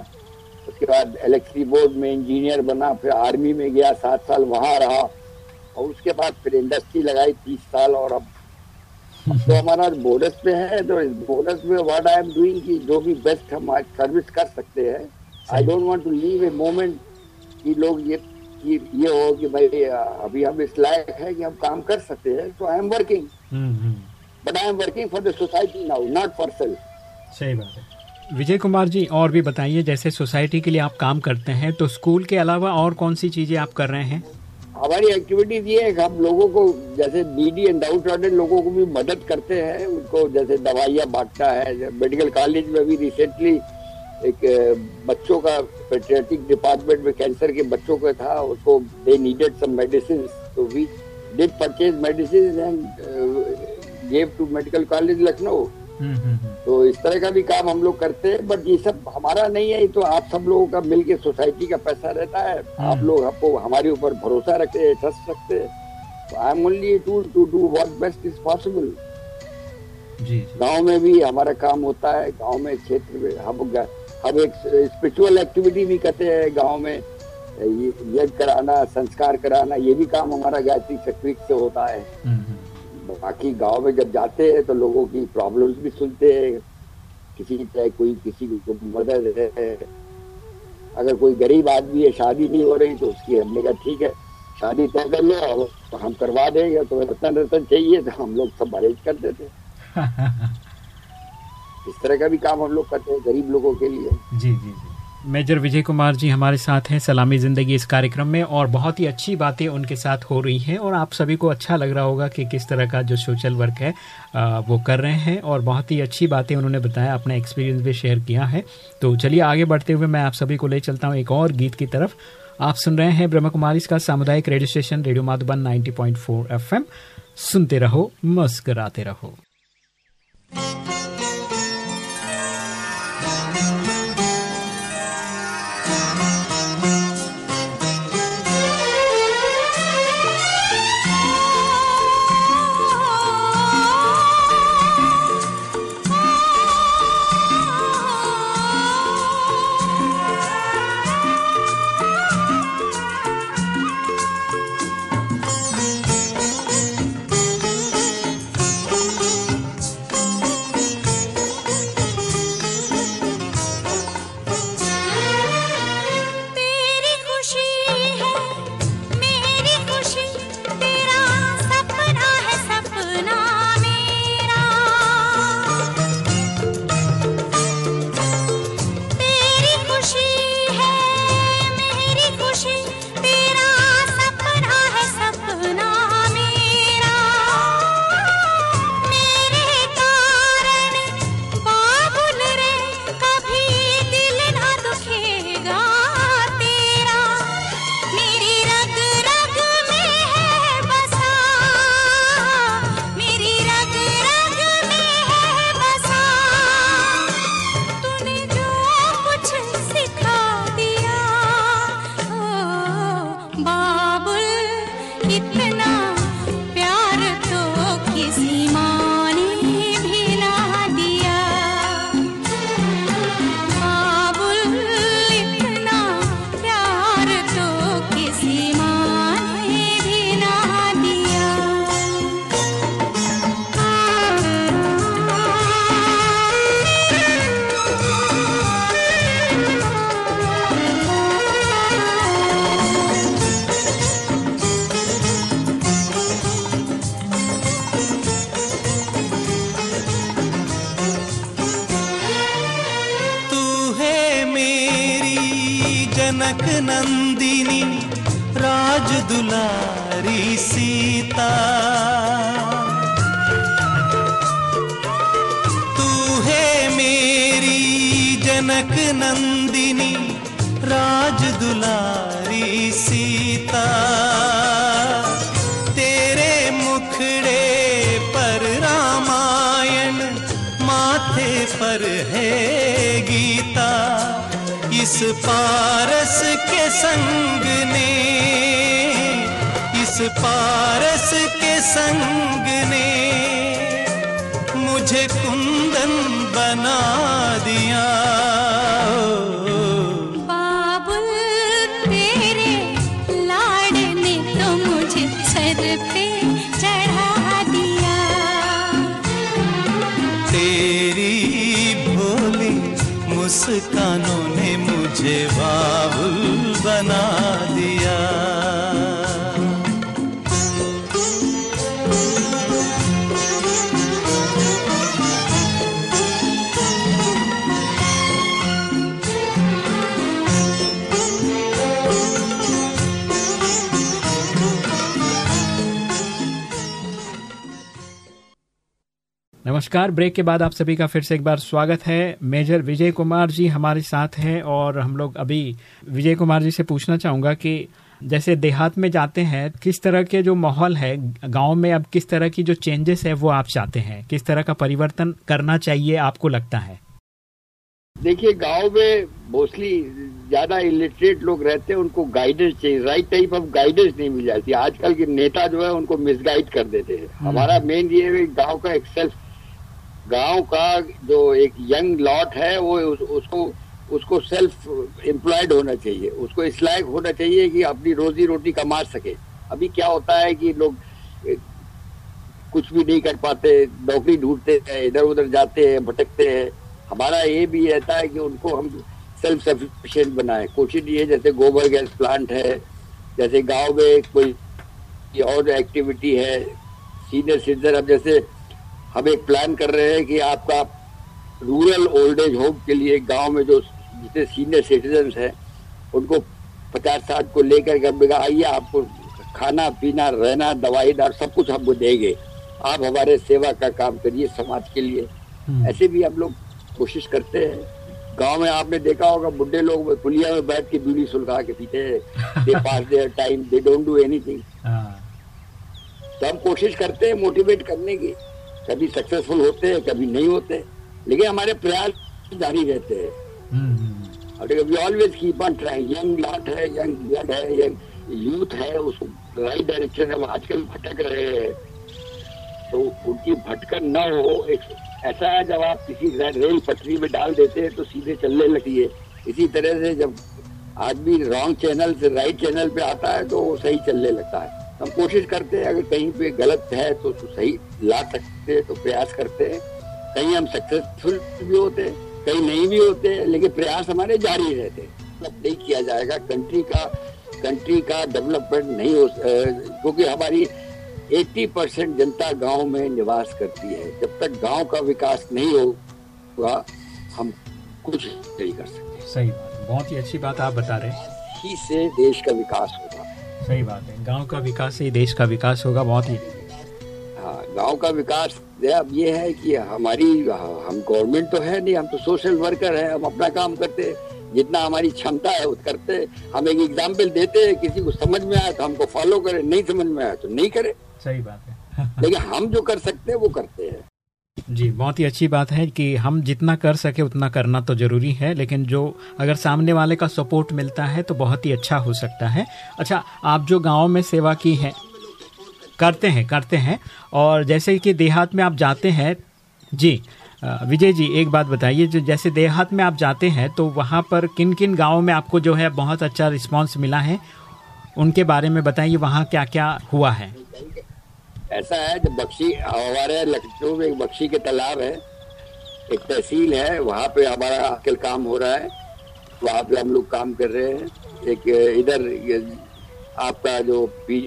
उसके बाद इलेक्ट्रिक बोर्ड में इंजीनियर बना फिर आर्मी में गया सात साल वहाँ रहा। और उसके बाद फिर इंडस्ट्री लगाई तीस साल और अब। तो हमारा बोनस पे है तो इस बोनस में व्हाट आई एम डूइंग की जो भी बेस्ट हम सर्विस कर सकते हैं। I don't want to leave a moment कि लोग ये कि ये हो कि भाई अभी हम इस लायक है कि हम काम कर सकते हैं तो I am working but I am working for the society now not for self सही बात है। विजय कुमार जी और भी बताइए जैसे सोसाइटी के लिए आप काम करते हैं तो स्कूल के अलावा और कौन सी चीज़ें आप कर रहे हैं? हमारी एक्टिविटीज़ ये है हम लोगों को जैसे नीडी एंड डाउट वाले लोगों को भी मदद करते हैं। उनको जैसे दवाइयाँ बांटना है मेडिकल कॉलेज में भी रिसेंटली एक बच्चों का पेट्रियाटिक डिपार्टमेंट में कैंसर के बच्चों का था उसको दे नीडेड सम मेडिसिन तो we did purchase medicine and gave to medical college Lucknow hmm, hmm, hmm, तो इस तरह का भी काम हम लोग करते हैं बट ये सब हमारा नहीं है ये तो आप सब लोगों का मिलके सोसाइटी का पैसा रहता है। आप लोग आपको हमारे ऊपर भरोसा रखते हैं ट्रस्ट रखते हैं। तो I am only tool to do what best is possible गाँव में भी हमारा काम होता है गाँव में क्षेत्र में हम हम एक स्पिरिचुअल एक्टिविटी भी करते हैं गाँव में यज्ञ कराना संस्कार कराना ये भी काम हमारा गायत्री शक्ति से होता है। हम्म, बाकी गाँव में जब जाते हैं तो लोगों की प्रॉब्लम्स भी सुनते हैं। किसी चाहे कोई किसी को मदद है। अगर कोई गरीब आदमी है शादी नहीं हो रही तो उसकी हमने कहा ठीक है शादी तय कर लो तो हम करवा देंगे तो रतन रतन चाहिए तो हम लोग सब अरेंज कर देते हैं। इस तरह का भी काम हम लोग करते हैं गरीब लोगों के लिए। जी जी जी। मेजर विजय कुमार जी हमारे साथ हैं, सलामी ज़िंदगी इस कार्यक्रम में और बहुत ही अच्छी बातें उनके साथ हो रही हैं और आप सभी को अच्छा लग रहा होगा कि किस तरह का जो सोशल वर्क है वो कर रहे हैं और बहुत ही अच्छी बातें उन्होंने बताया, अपना एक्सपीरियंस भी शेयर किया है। तो चलिए आगे बढ़ते हुए मैं आप सभी को ले चलता हूँ एक और गीत की तरफ़। आप सुन रहे हैं ब्रह्म कुमारी का सामुदायिक radio station radio Madhuban 90.4 FM सुनते रहो, मुस्कराते रहो। नमस्कार। ब्रेक के बाद आप सभी का फिर से एक बार स्वागत है। मेजर विजय कुमार जी हमारे साथ हैं और हम लोग अभी विजय कुमार जी से पूछना चाहूँगा कि जैसे देहात में जाते हैं किस तरह के जो माहौल है गाँव में अब किस तरह की जो चेंजेस है वो आप चाहते हैं? किस तरह का परिवर्तन करना चाहिए आपको लगता है? देखिए गाँव में मोस्टली ज़्यादा इलिटरेट लोग रहते हैं उनको गाइडेंस चाहिए। राइट टाइप ऑफ़ गाइडेंस नहीं मिल जाती। आजकल के नेता जो है उनको मिसगाइड कर देते हैं। हमारा मेन ये है गाँव का एक सेल्फ गाँव का जो एक यंग लॉट है वो उस, उसको उसको सेल्फ एम्प्लॉयड होना चाहिए। उसको इस लायक होना चाहिए कि अपनी रोजी रोटी कमा सके। अभी क्या होता है कि लोग कुछ भी नहीं कर पाते नौकरी ढूंढते हैं इधर उधर जाते हैं भटकते हैं। हमारा ये भी रहता है कि उनको हम सेल्फ सफिशियंट बनाए। कोशिश ये जैसे गोबर गैस प्लांट है जैसे गाँव में कोई और एक्टिविटी है सीनियर सिटीजन अब जैसे हम एक प्लान कर रहे हैं कि आपका रूरल ओल्ड एज होम के लिए गाँव में जो जितने सीनियर सिटीजन हैं उनको पचास साठ को लेकर के आइए आपको खाना पीना रहना दवाई दार सब कुछ हमको देंगे। आप हमारे सेवा का काम करिए समाज के लिए। हम्म। ऐसे भी हम लोग कोशिश करते हैं। गाँव में आपने देखा होगा बुढ़े लोग पुलिया में बैठ के बीड़ी सुलगा के पीते हैं। They pass their time they don't do anything तो हम कोशिश करते हैं मोटिवेट करने की। कभी सक्सेसफुल होते हैं कभी नहीं होते। लेकिन हमारे प्रयास जारी रहते हैं। और we always keep on trying young lot है यंग ब्लड है यंग यूथ है उसको राइट डायरेक्शन है वो आजकल भटक रहे हैं। तो उनकी भटकन न हो एक ऐसा है जब आप किसी रेल पटरी में डाल देते हैं तो सीधे चलने लगती है। इसी तरह से जब आदमी रॉन्ग चैनल से राइट चैनल पे आता है तो वो सही चलने लगता है। हम कोशिश करते हैं अगर कहीं पे गलत है तो उसको सही ला सकते हैं तो प्रयास करते हैं। कहीं हम सक्सेसफुल भी होते हैं कहीं नहीं भी होते हैं लेकिन प्रयास हमारे जारी रहते हैं। मतलब नहीं किया जाएगा कंट्री का कंट्री का डेवलपमेंट नहीं हो क्योंकि हमारी 80 परसेंट जनता गाँव में निवास करती है। जब तक गाँव का विकास नहीं होगा हम कुछ नहीं कर सकते। सही बात बहुत ही अच्छी बात आप बता रहे हैं। ही से देश का विकास होगा। सही बात है। गाँव का विकास से देश का विकास होगा बहुत ही। हाँ गाँव का विकास अब ये है कि हमारी हम गवर्नमेंट तो है नहीं हम तो सोशल वर्कर है हम अपना काम करते हैं। जितना हमारी क्षमता है करते हम एक एग्ज़ाम्पल देते हैं किसी को समझ में आया तो हमको फॉलो करे नहीं समझ में आया तो नहीं करे। सही बात है। लेकिन हम जो कर सकते हैं वो करते हैं। जी, बहुत ही अच्छी बात है कि हम जितना कर सके उतना करना तो ज़रूरी है, लेकिन जो अगर सामने वाले का सपोर्ट मिलता है तो बहुत ही अच्छा हो सकता है। अच्छा आप जो गाँव में सेवा की है, करते हैं करते हैं, और जैसे कि देहात में आप जाते हैं, जी विजय जी, एक बात बताइए, जो जैसे देहात में आप जाते हैं तो वहाँ पर किन किन गाँव में आपको जो है बहुत अच्छा रिस्पॉन्स मिला है? उनके बारे में बताइए, वहाँ क्या क्या हुआ है? ऐसा है, जब बख्शी हमारे लखनऊ में एक बख्शी के तालाब है, एक तहसील है, वहाँ पे हमारा आजकल काम हो रहा है। वहाँ पे हम लोग काम कर रहे हैं। एक, इधर आपका जो पी,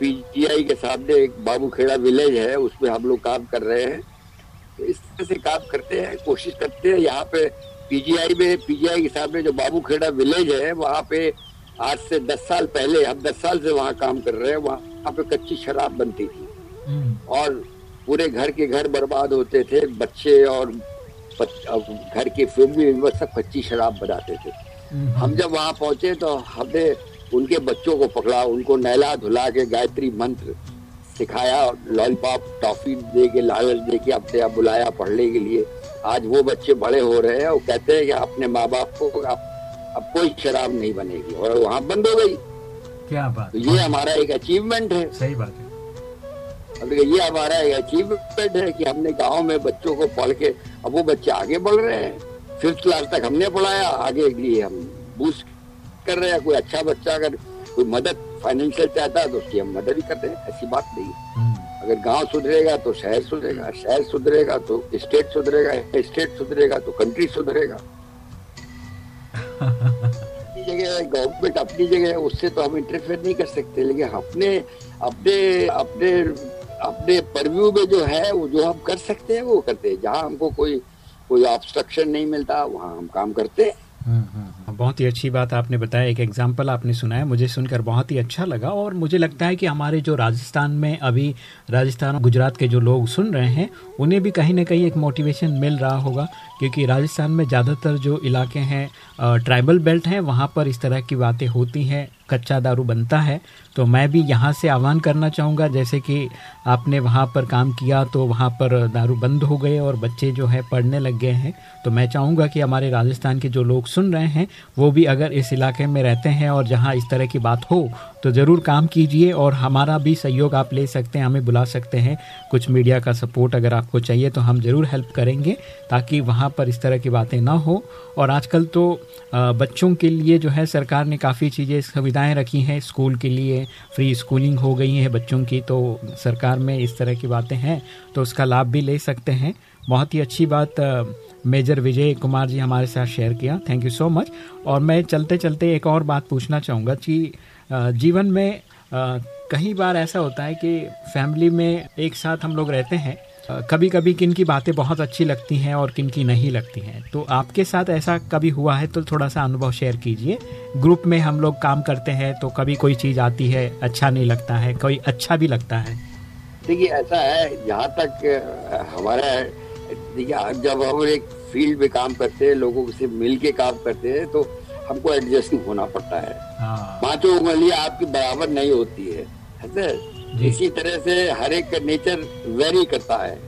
पीजीआई के सामने एक बाबू खेड़ा विलेज है, उसमें हम लोग काम कर रहे हैं। तो इस तरह से काम करते हैं, कोशिश करते हैं। यहाँ पे पीजीआई में, पीजीआई के सामने जो बाबू खेड़ा विलेज है, वहाँ पे आज से दस साल पहले, हम दस साल से वहाँ काम कर रहे हैं। वहाँ पे कच्ची शराब बनती थी। और पूरे घर के घर बर्बाद होते थे बच्चे और घर के फैमिली मेंबर सब कच्ची शराब बनाते थे। हम जब वहाँ पहुँचे तो हमने उनके बच्चों को पकड़ा उनको नहला धुला के गायत्री मंत्र सिखाया लॉलीपॉप टॉफी दे के लालच दे के अपने आप बुलाया पढ़ने के लिए। आज वो बच्चे बड़े हो रहे हैं और कहते हैं कि अपने माँ बाप को अब अब कोई शराब नहीं बनेगी और वहाँ बंद हो गई। क्या बात। तो ये हमारा एक अचीवमेंट है। सही बात है। अब ये हमारा अचीवमेंट है कि हमने गाँव में बच्चों को पढ़ के अब वो बच्चे आगे बढ़ रहे हैं। फिफ्थ क्लास तक हमने पढ़ाया आगे लिए हम बूस्ट कर रहे हैं। कोई अच्छा बच्चा अगर कोई मदद फाइनेंशियल चाहता है तो उसकी हम मदद ही करते हैं। ऐसी बात नहीं हम्म। अगर गाँव सुधरेगा तो शहर सुधरेगा शहर सुधरेगा तो स्टेट सुधरेगा स्टेट सुधरेगा तो कंट्री सुधरेगा। जगह गवर्नमेंट अपनी जगह है उससे तो हम इंटरफेयर नहीं कर सकते। लेकिन अपने अपने अपने अपने परव्यू में जो है, वो जो हम कर सकते हैं, वो करते हैं। जहाँ हमको कोई कोई ऑब्स्ट्रक्शन नहीं मिलता, वहाँ हम काम करते हैं। बहुत ही अच्छी बात आपने बताया एक एग्ज़ाम्पल आपने सुनाया, मुझे सुनकर बहुत ही अच्छा लगा और मुझे लगता है कि हमारे जो राजस्थान में अभी राजस्थान गुजरात के जो लोग सुन रहे हैं, उन्हें भी कहीं ना कहीं एक मोटिवेशन मिल रहा होगा, क्योंकि राजस्थान में ज़्यादातर जो इलाके हैं ट्राइबल बेल्ट हैं, वहाँ पर इस तरह की बातें होती हैं, कच्चा दारू बनता है। तो मैं भी यहाँ से आह्वान करना चाहूँगा, जैसे कि आपने वहाँ पर काम किया तो वहाँ पर दारू बंद हो गए और बच्चे जो है पढ़ने लग गए हैं। तो मैं चाहूँगा कि हमारे राजस्थान के जो लोग सुन रहे हैं वो भी अगर इस इलाके में रहते हैं और जहाँ इस तरह की बात हो तो ज़रूर काम कीजिए और हमारा भी सहयोग आप ले सकते हैं, हमें बुला सकते हैं। कुछ मीडिया का सपोर्ट अगर आपको चाहिए तो हम ज़रूर हेल्प करेंगे ताकि वहाँ पर इस तरह की बातें ना हो। और आजकल तो बच्चों के लिए जो है, सरकार ने काफ़ी चीज़ें, सुविधाएँ रखी हैं स्कूल के लिए। फ्री स्कूलिंग हो गई है बच्चों की तो सरकार में इस तरह की बातें हैं तो उसका लाभ भी ले सकते हैं। बहुत ही अच्छी बात मेजर विजय कुमार जी हमारे साथ शेयर किया. थैंक यू सो मच और मैं चलते चलते एक और बात पूछना चाहूँगा कि जीवन में कई बार ऐसा होता है कि फैमिली में एक साथ हम लोग रहते हैं कभी कभी किन की बातें बहुत अच्छी लगती हैं और किन की नहीं लगती हैं. तो आपके साथ ऐसा कभी हुआ है तो थोड़ा सा अनुभव शेयर कीजिए. ग्रुप में हम लोग काम करते हैं तो कभी कोई चीज़ आती है अच्छा नहीं लगता है, कोई अच्छा भी लगता है? देखिए, ऐसा है, जहाँ तक हमारा देखिए जब हम एक फ़ील्ड में काम करते हैं लोगों से मिल के काम करते हैं तो हमको एडजस्टिंग होना पड़ता है। हाँ। पाँचों उंगलियाँ आपकी बराबर नहीं होती है इसी तरह से हर एक का नेचर वेरी करता है।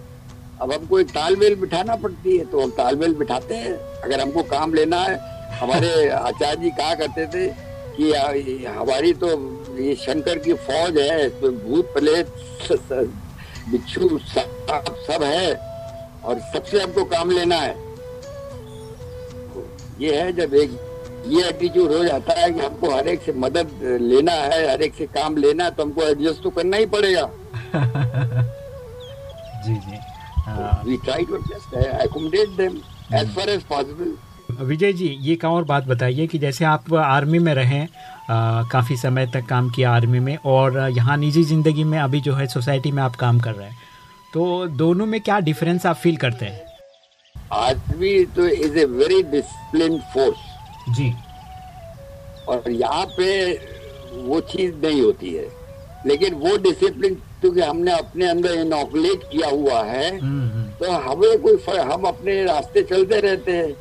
अब हमको एक तालमेल बिठाना पड़ती है तो हम तालमेल बिठाते हैं। अगर हमको काम लेना है हमारे आचार्य जी कहा करते थे कि हमारी तो ये शंकर की फौज है तो भूत प्लेत बिच्छू सब है। और सबसे हमको काम लेना है। ये है जब एक ये एटीट्यूड हो जाता है कि हमको हर एक से मदद लेना है हर एक से काम लेना है तो हमको एडजस्ट तो करना ही पड़ेगा। जी जी। We try to adjust them as far as possible Vijay ji ये एक और बात बताइए कि जैसे आप आर्मी में रहे काफ़ी समय तक काम किया आर्मी में और यहाँ निजी ज़िंदगी में अभी जो है सोसाइटी में आप काम कर रहे हैं। तो दोनों में क्या डिफरेंस आप फील करते हैं? आर्मी तो is a very discipline force जी। और यहाँ पे वो चीज़ नहीं होती है। लेकिन वो डिसिप्लिन क्योंकि हमने अपने अंदर इनोकुलेट किया हुआ है हम्म, हम्म। तो हमें कोई हम अपने रास्ते चलते रहते हैं।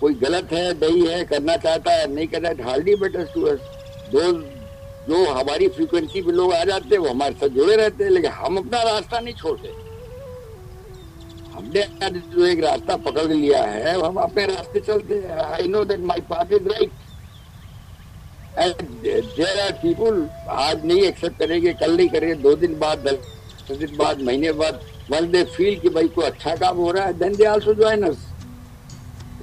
कोई गलत है नहीं है करना चाहता है नहीं करना हार्डली बेटर टू दो जो हमारी फ्रीक्वेंसी पे लोग आ जाते हैं, वो हमारे साथ जुड़े रहते हैं, लेकिन हम अपना रास्ता नहीं छोड़ते। हमने जो एक रास्ता पकड़ लिया है, हम अपने रास्ते चलते हैं। I know that my path is right there are people आज नहीं एक्सेप्ट करेंगे, कल नहीं करेंगे, दो दिन बाद, दस दिन बाद, महीने बाद वन दे फील कि भाई कोई अच्छा काम हो रहा है then they also join us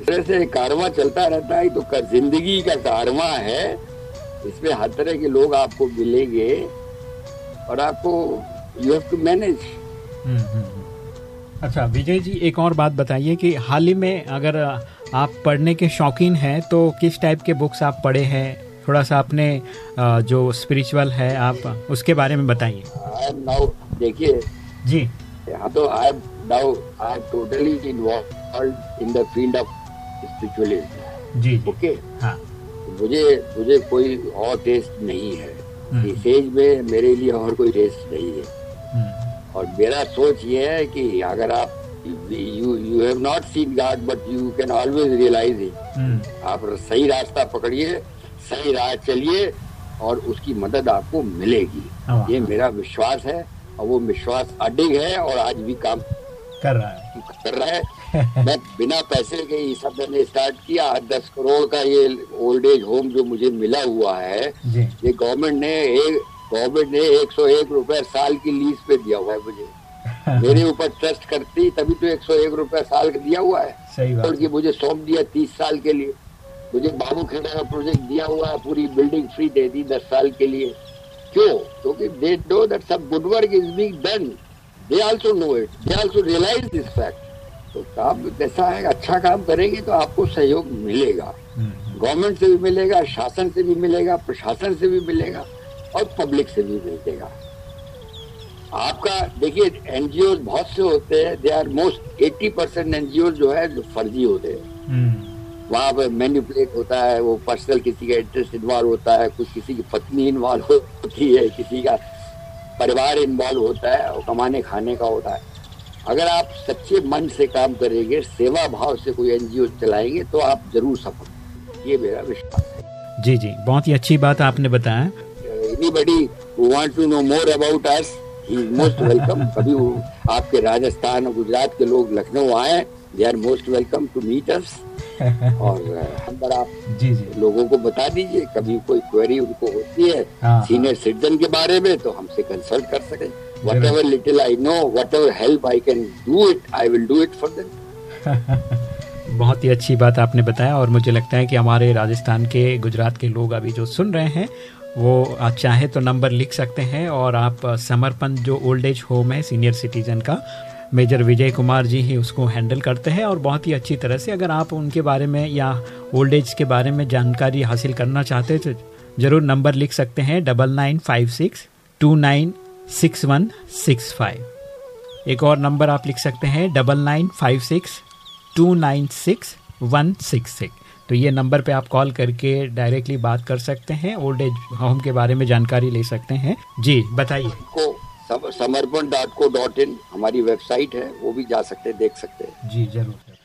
इस से कारवा चलता रहता है तो ज़िंदगी का कारवा है। इसमें हर तरह के लोग आपको मिलेंगे और आपको यू हैव टू मैनेज अच्छा विजय जी एक और बात बताइए कि हाल ही में अगर आप पढ़ने के शौकीन हैं तो किस टाइप के बुक्स आप पढ़े हैं? थोड़ा सा अपने जो स्पिरिचुअल है आप उसके बारे में बताइए। देखिए। जी। हाँ तो I now I totally involve in the field of spiritualism ji okay हाँ। मुझे मुझे कोई और टेस्ट नहीं है। हम्म। इस एज में मेरे लिए और कोई टेस्ट नहीं है। हम्म। और मेरा सोच ये है कि अगर आप you you have not seen God but you can always realise it आप सही रास्ता पकड़िए सही राह चलिए और उसकी मदद आपको मिलेगी। ये मेरा विश्वास है और वो विश्वास अडिग है और आज भी काम कर रहा है। कर रहा है। मैं बिना पैसे के ये सब मैंने स्टार्ट किया। दस करोड़ का ये ओल्ड एज होम जो मुझे मिला हुआ है ये गवर्नमेंट ने एक गवर्नमेंट ने एक सौ एक रूपए साल की लीज पे दिया हुआ है मुझे। मेरे ऊपर ट्रस्ट करती तभी तो एक सौ एक रूपए साल का दिया हुआ है। सही बात। मुझे सौंप दिया तीस साल के लिए। मुझे बाबू खेड़ा का प्रोजेक्ट दिया हुआ है पूरी बिल्डिंग फ्री दे दी दस साल के लिए। क्यों? क्योंकि दे नो दैट सब good work is being done they also know it they also realise this fact तो काम ऐसा है अच्छा काम करेंगे तो आपको सहयोग मिलेगा। गवर्नमेंट से भी मिलेगा शासन से भी मिलेगा प्रशासन से भी मिलेगा और पब्लिक से भी मिलेगा। आपका देखिए एनजीओ बहुत से होते हैं they are most 80 percent NGO जो है जो फर्जी होते हैं। हम्म, वहाँ पे मैनिपुलेट होता है वो पर्सनल किसी का इंटरेस्ट इन्वॉल्व होता है कुछ किसी की पत्नी इन्वॉल्व होती है किसी का परिवार इन्वॉल्व होता है और कमाने खाने का होता है। अगर आप सच्चे मन से काम करेंगे सेवा भाव से कोई एनजीओ चलाएँगे तो आप ज़रूर सफल ये मेरा विश्वास है। जी जी। बहुत ही अच्छी बात आपने बताया। Anybody want to know more about us he is कभी आपके राजस्थान और गुजरात के लोग लखनऊ आए they are most welcome to meet us और हम पर आप जी जी। लोगों को बता दीजिए कभी कोई क्वेरी उनको होती है हाँ, सीनियर सिटीजन के बारे में तो हमसे कंसल्ट कर सके। Ever little I know what ever help I can do it I will do it for them बहुत ही अच्छी बात आपने बताया और मुझे लगता है कि हमारे राजस्थान के गुजरात के लोग अभी जो सुन रहे हैं वो आप चाहे तो नंबर लिख सकते हैं और आप समर्पण जो ओल्ड एज होम है सीनियर सिटीजन का मेजर विजय कुमार जी ही उसको हैंडल करते हैं और बहुत ही अच्छी तरह से अगर आप उनके बारे में या ओल्ड एज के बारे में जानकारी हासिल करना चाहते हैं तो ज़रूर नंबर लिख सकते हैं double nine five six two nine six one six five. एक और नंबर आप लिख सकते हैं double nine five six two nine six one six six. तो ये नंबर पे आप कॉल करके डायरेक्टली बात कर सकते हैं ओल्ड एज होम के बारे में जानकारी ले सकते हैं। जी बताइए। को समर्पण डॉट को डॉट इन हमारी वेबसाइट है वो भी जा सकते हैं देख सकते हैं। जी ज़रूर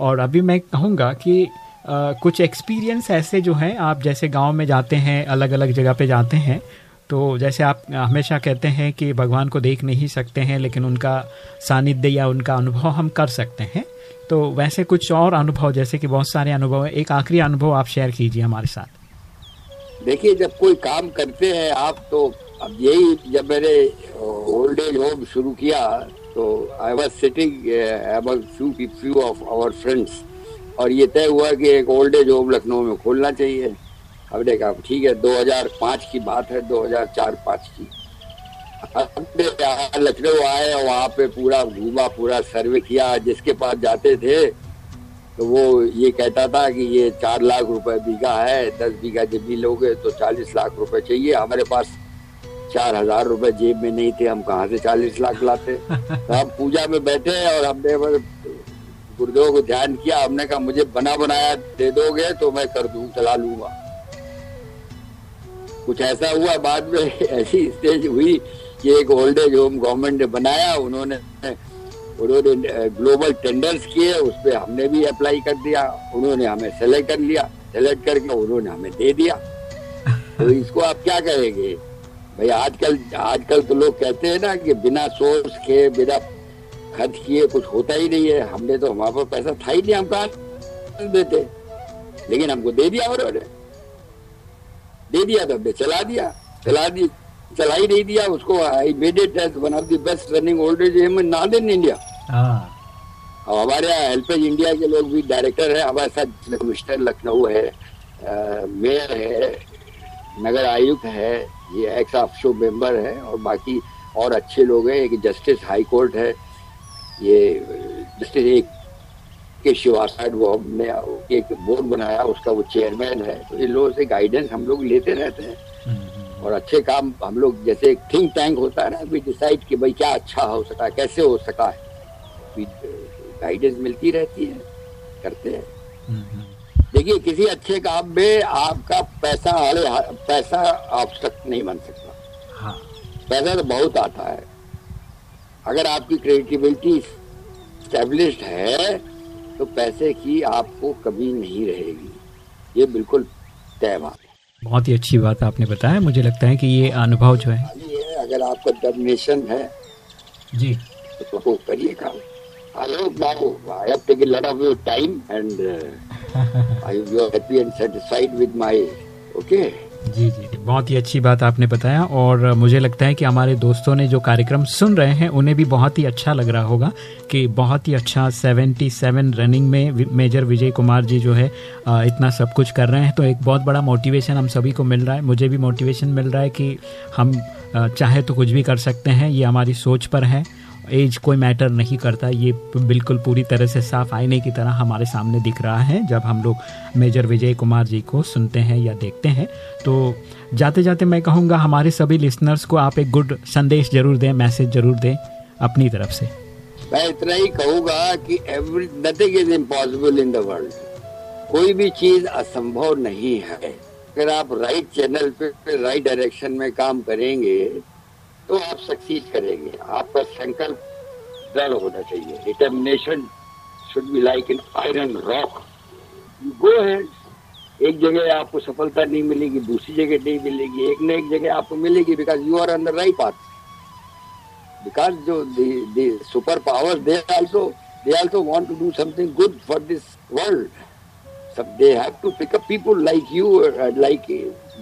और अभी मैं कहूँगा कि अ, कुछ एक्सपीरियंस ऐसे जो हैं आप जैसे गाँव में जाते हैं अलग अलग जगह पे जाते हैं तो जैसे आप हमेशा कहते हैं कि भगवान को देख नहीं सकते हैं, लेकिन उनका सानिध्य या उनका अनुभव हम कर सकते हैं। तो वैसे कुछ और अनुभव, जैसे कि बहुत सारे अनुभव हैं। एक आखिरी अनुभव आप शेयर कीजिए हमारे साथ। देखिए, जब कोई काम करते हैं आप तो अब यही जब मैंने ओल्ड एज होम शुरू किया तो I was sitting few of our friends और ये तय हुआ कि एक ओल्ड एज होम लखनऊ में खोलना चाहिए। हमने कहा ठीक है 2005 की बात है 2004-5 की। यहाँ लखनऊ आए, वहाँ पे पूरा घूमा, पूरा सर्वे किया, जिसके पास जाते थे तो वो ये कहता था कि ये चार लाख रुपए बीघा है, दस बीघा ज़मीन लोगे तो चालीस लाख रुपए चाहिए, हमारे पास चार हज़ार रुपए जेब में नहीं थे, हम कहाँ से चालीस लाख लाते? तो हम पूजा में बैठे और हमने गुरुदेव को ध्यान किया, हमने कहा, मुझे बना बनाया दे दोगे तो मैं कर दू, चला लूँगा। कुछ ऐसा हुआ बाद में, ऐसी स्टेज हुई कि एक ओल्ड एज होम गवर्नमेंट ने बनाया, उन्होंने उन्होंने ग्लोबल टेंडर्स किए, उस पर हमने भी अप्लाई कर दिया, उन्होंने हमें सेलेक्ट कर लिया सेलेक्ट करके उन्होंने हमें दे दिया। तो इसको आप क्या कहेंगे? भाई आजकल आजकल तो लोग कहते हैं ना कि बिना सोर्स के, बिना खर्च किए कुछ होता ही नहीं है। हमने तो हमारे पास पैसा था ही नहीं, हम कहा देते? लेकिन हमको दे दिया उन्होंने। दे दिया तो हमने चला दिया। चला दी चला ही नहीं दिया उसको I made it as one of the best running old age home in north in India हाँ। और हमारे यहाँ हेल्पेज इंडिया के लोग भी डायरेक्टर है हमारे साथ कमिश्नर लखनऊ है मेयर है नगर आयुक्त है ये एक्स ऑफशो मेंबर है और बाकी और अच्छे लोग हैं एक जस्टिस हाई कोर्ट है ये जस्टिस एक के शिवासाइड वो हमने एक बोर्ड बनाया उसका वो चेयरमैन है। तो इन लोगों से गाइडेंस हम लोग लेते रहते हैं। और अच्छे काम हम लोग जैसे एक थिंक टैंक होता है ना वी डिसाइड कि भाई क्या अच्छा हो सका है कैसे हो सका है। गाइडेंस मिलती रहती है करते हैं। देखिए किसी अच्छे काम में आपका पैसा हाले पैसा ऑब्स्ट्रक्ट नहीं बन सकता। हाँ। पैसा तो बहुत आता है। अगर आपकी क्रिएटिविटी स्टेब्लिश्ड है तो पैसे की आपको कमी नहीं रहेगी। ये बिल्कुल तय बात है। बहुत ही अच्छी बात आपने बताया। मुझे लगता है कि ये अनुभव जो है ये अगर आपका डोमिनेशन है जी। तो वो करिए काम। Hello now I have taken a lot of your time and uh, I you are happy and satisfied with my okay? जी जी बहुत ही अच्छी बात आपने बताया और मुझे लगता है कि हमारे दोस्तों ने जो कार्यक्रम सुन रहे हैं, उन्हें भी बहुत ही अच्छा लग रहा होगा कि बहुत ही अच्छा 77 रनिंग में मेजर विजय कुमार जी जो है इतना सब कुछ कर रहे हैं। तो एक बहुत बड़ा मोटिवेशन हम सभी को मिल रहा है। मुझे भी मोटिवेशन मिल रहा है कि हम चाहे तो कुछ भी कर सकते हैं, ये हमारी सोच पर है। एज कोई मैटर नहीं करता। ये बिल्कुल पूरी तरह से साफ़ आईने की तरह हमारे सामने दिख रहा है। जब हम लोग मेजर विजय कुमार जी को सुनते हैं या देखते हैं तो जाते जाते मैं कहूँगा, हमारे सभी लिसनर्स को आप एक गुड संदेश ज़रूर दें मैसेज ज़रूर दें अपनी तरफ़ से। मैं इतना ही कहूँगा कि every nothing is impossible in the world कोई भी चीज़ असंभव नहीं है। अगर आप राइट चैनल पे राइट डायरेक्शन में काम करेंगे तो आप सक्सीड करेंगे। आपका संकल्प दृढ़ होना चाहिए। Determination should be like in iron rock you go है एक जगह आपको सफलता नहीं मिलेगी, दूसरी जगह नहीं मिलेगी, एक न एक जगह आपको मिलेगी because you are on right path because जो super powers they also they also want to do something good for this world सब they have to pick up people like you like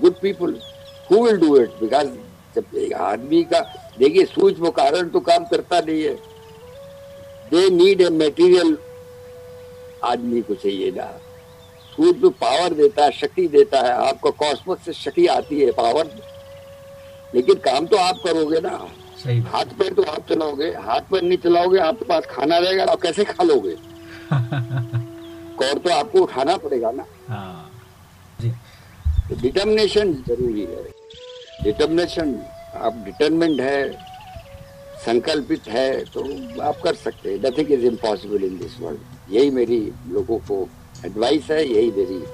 good people who will do it because आदमी का देखिए सूक्ष्म कारण तो काम करता नहीं है। दे नीड ए मेटीरियल आदमी को चाहिए ना। सूर्य पावर देता है शक्ति देता है। आपको कॉस्मोस से शक्ति आती है पावर लेकिन काम तो आप करोगे ना। सही हाथ पैर तो आप चलाओगे। हाथ पैर नहीं चलाओगे आपके पास खाना रहेगा आप कैसे खा लोगे? और तो आपको उठाना पड़ेगा ना। हाँ। जी। डिटर्मिनेशन ज़रूरी है। डिटर्मिनेशन आप डिटर्मेंट है, संकल्पित है तो आप कर सकते हैं। Nothing is impossible in this world यही मेरी लोगों को एडवाइस है, यही मेरी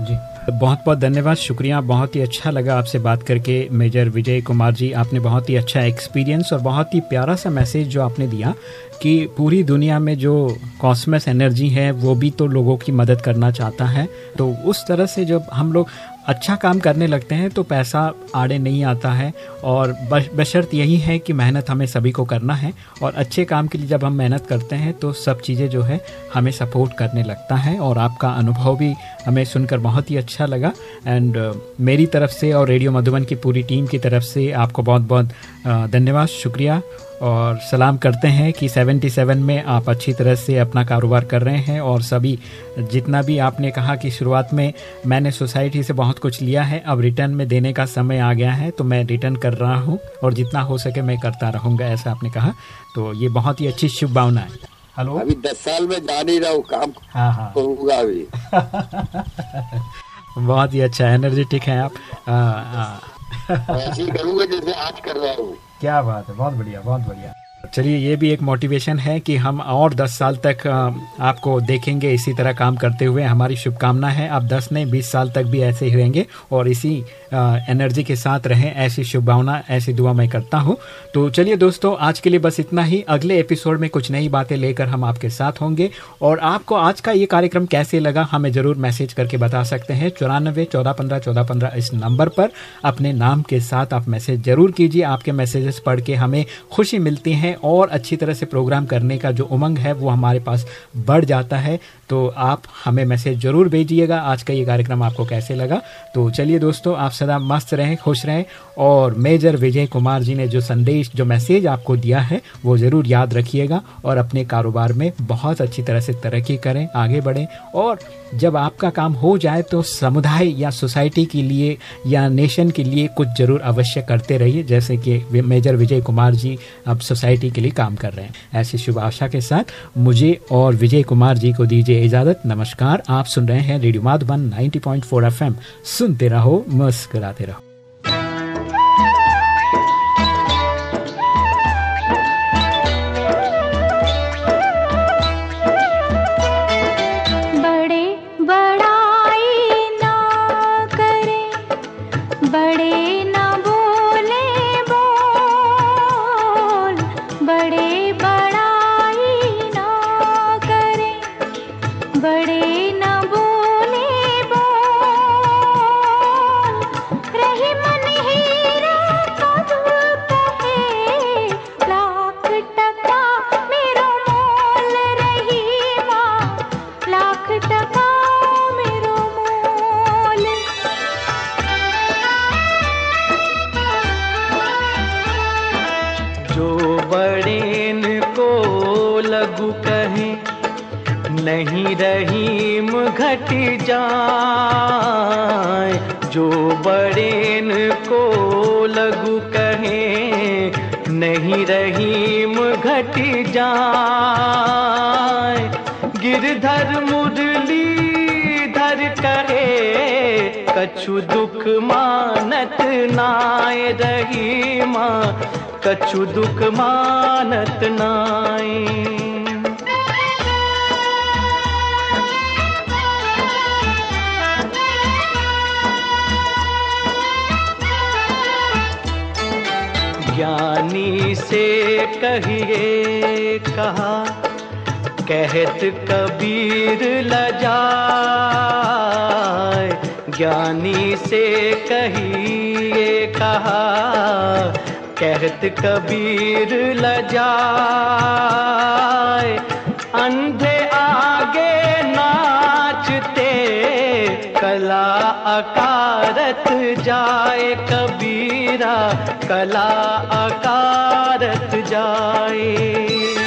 जी, बहुत बहुत धन्यवाद, शुक्रिया, बहुत ही अच्छा लगा आपसे बात करके। मेजर विजय कुमार जी, आपने बहुत ही अच्छा एक्सपीरियंस और बहुत ही प्यारा सा मैसेज जो आपने दिया कि पूरी दुनिया में जो कॉस्मस एनर्जी है, वो भी तो लोगों की मदद करना चाहता है। तो उस तरह से जब हम लोग अच्छा काम करने लगते हैं तो पैसा आड़े नहीं आता है। और बशर्त यही है कि मेहनत हमें सभी को करना है। और अच्छे काम के लिए जब हम मेहनत करते हैं तो सब चीज़ें जो है, हमें सपोर्ट करने लगता है। और आपका अनुभव भी हमें सुनकर बहुत ही अच्छा लगा। एंड मेरी तरफ़ से और रेडियो मधुबन की पूरी टीम की तरफ़ से आपको बहुत बहुत धन्यवाद। शुक्रिया। और सलाम करते हैं कि 77 में आप अच्छी तरह से अपना कारोबार कर रहे हैं और सभी जितना भी आपने कहा कि शुरुआत में मैंने सोसाइटी से बहुत कुछ लिया है अब रिटर्न में देने का समय आ गया है तो मैं रिटर्न कर रहा हूँ और जितना हो सके मैं करता रहूँगा ऐसा आपने कहा। तो ये बहुत ही अच्छी शुभ भावना है हेलो? अभी दस साल में जा नहीं रहा हूँ काम हाँ हाँ। करूँगा अभी। बहुत ही अच्छा एनर्जेटिक है आप। आ, आ, ऐसे ही करूँगा जैसे आज कर रहा हूँ। क्या बात है बहुत बढ़िया बहुत बढ़िया। चलिए, ये भी एक मोटिवेशन है कि हम और 10 साल तक आपको देखेंगे, इसी तरह काम करते हुए। हमारी शुभकामना है, आप 10 नहीं 20 साल तक भी ऐसे ही रहेंगे और इसी एनर्जी के साथ रहें, ऐसी शुभ भावना ऐसी दुआ मैं करता हूँ। तो चलिए दोस्तों, आज के लिए बस इतना ही। अगले एपिसोड में कुछ नई बातें लेकर हम आपके साथ होंगे और आपको आज का ये कार्यक्रम कैसे लगा, हमें ज़रूर मैसेज करके बता सकते हैं। चौरानबे चौदह पंद्रह चौदह पंद्रह इस नंबर पर अपने नाम के साथ आप मैसेज ज़रूर कीजिए। आपके मैसेजेस पढ़ के हमें खुशी मिलती है। और अच्छी तरह से प्रोग्राम करने का जो उमंग है, वो हमारे पास बढ़ जाता है। तो आप हमें मैसेज ज़रूर भेजिएगा। आज का ये कार्यक्रम आपको कैसे लगा? तो चलिए दोस्तों, आप सदा मस्त रहें, खुश रहें। और मेजर विजय कुमार जी ने जो संदेश, जो मैसेज आपको दिया है, वो ज़रूर याद रखिएगा और अपने कारोबार में बहुत अच्छी तरह से तरक्की करें, आगे बढ़ें। और जब आपका काम हो जाए तो समुदाय या सोसाइटी के लिए या नेशन के लिए कुछ ज़रूर अवश्य करते रहिए। जैसे कि मेजर विजय कुमार जी अब सोसाइटी के लिए काम कर रहे हैं। ऐसी शुभ आशा के साथ मुझे और विजय कुमार जी को दीजिए इजाज़त। नमस्कार, आप सुन रहे हैं रेडियो माधुबन 90.4 एफएम। सुनते रहो, मुस्कुराते रहो। रहीम घट जाए, गिरधर मुरली धर कहे कछु दुख मानत नाय रही माँ, कछु दुख मानत नाई ज्ञानी से कहिए कहा, कहत कबीर लजाए। ज्ञानी से कहिए कहा, कहत कबीर लजाए। अंधे आगे नाचते, कला अकारत जाए कबीरा। कला आकार जाए।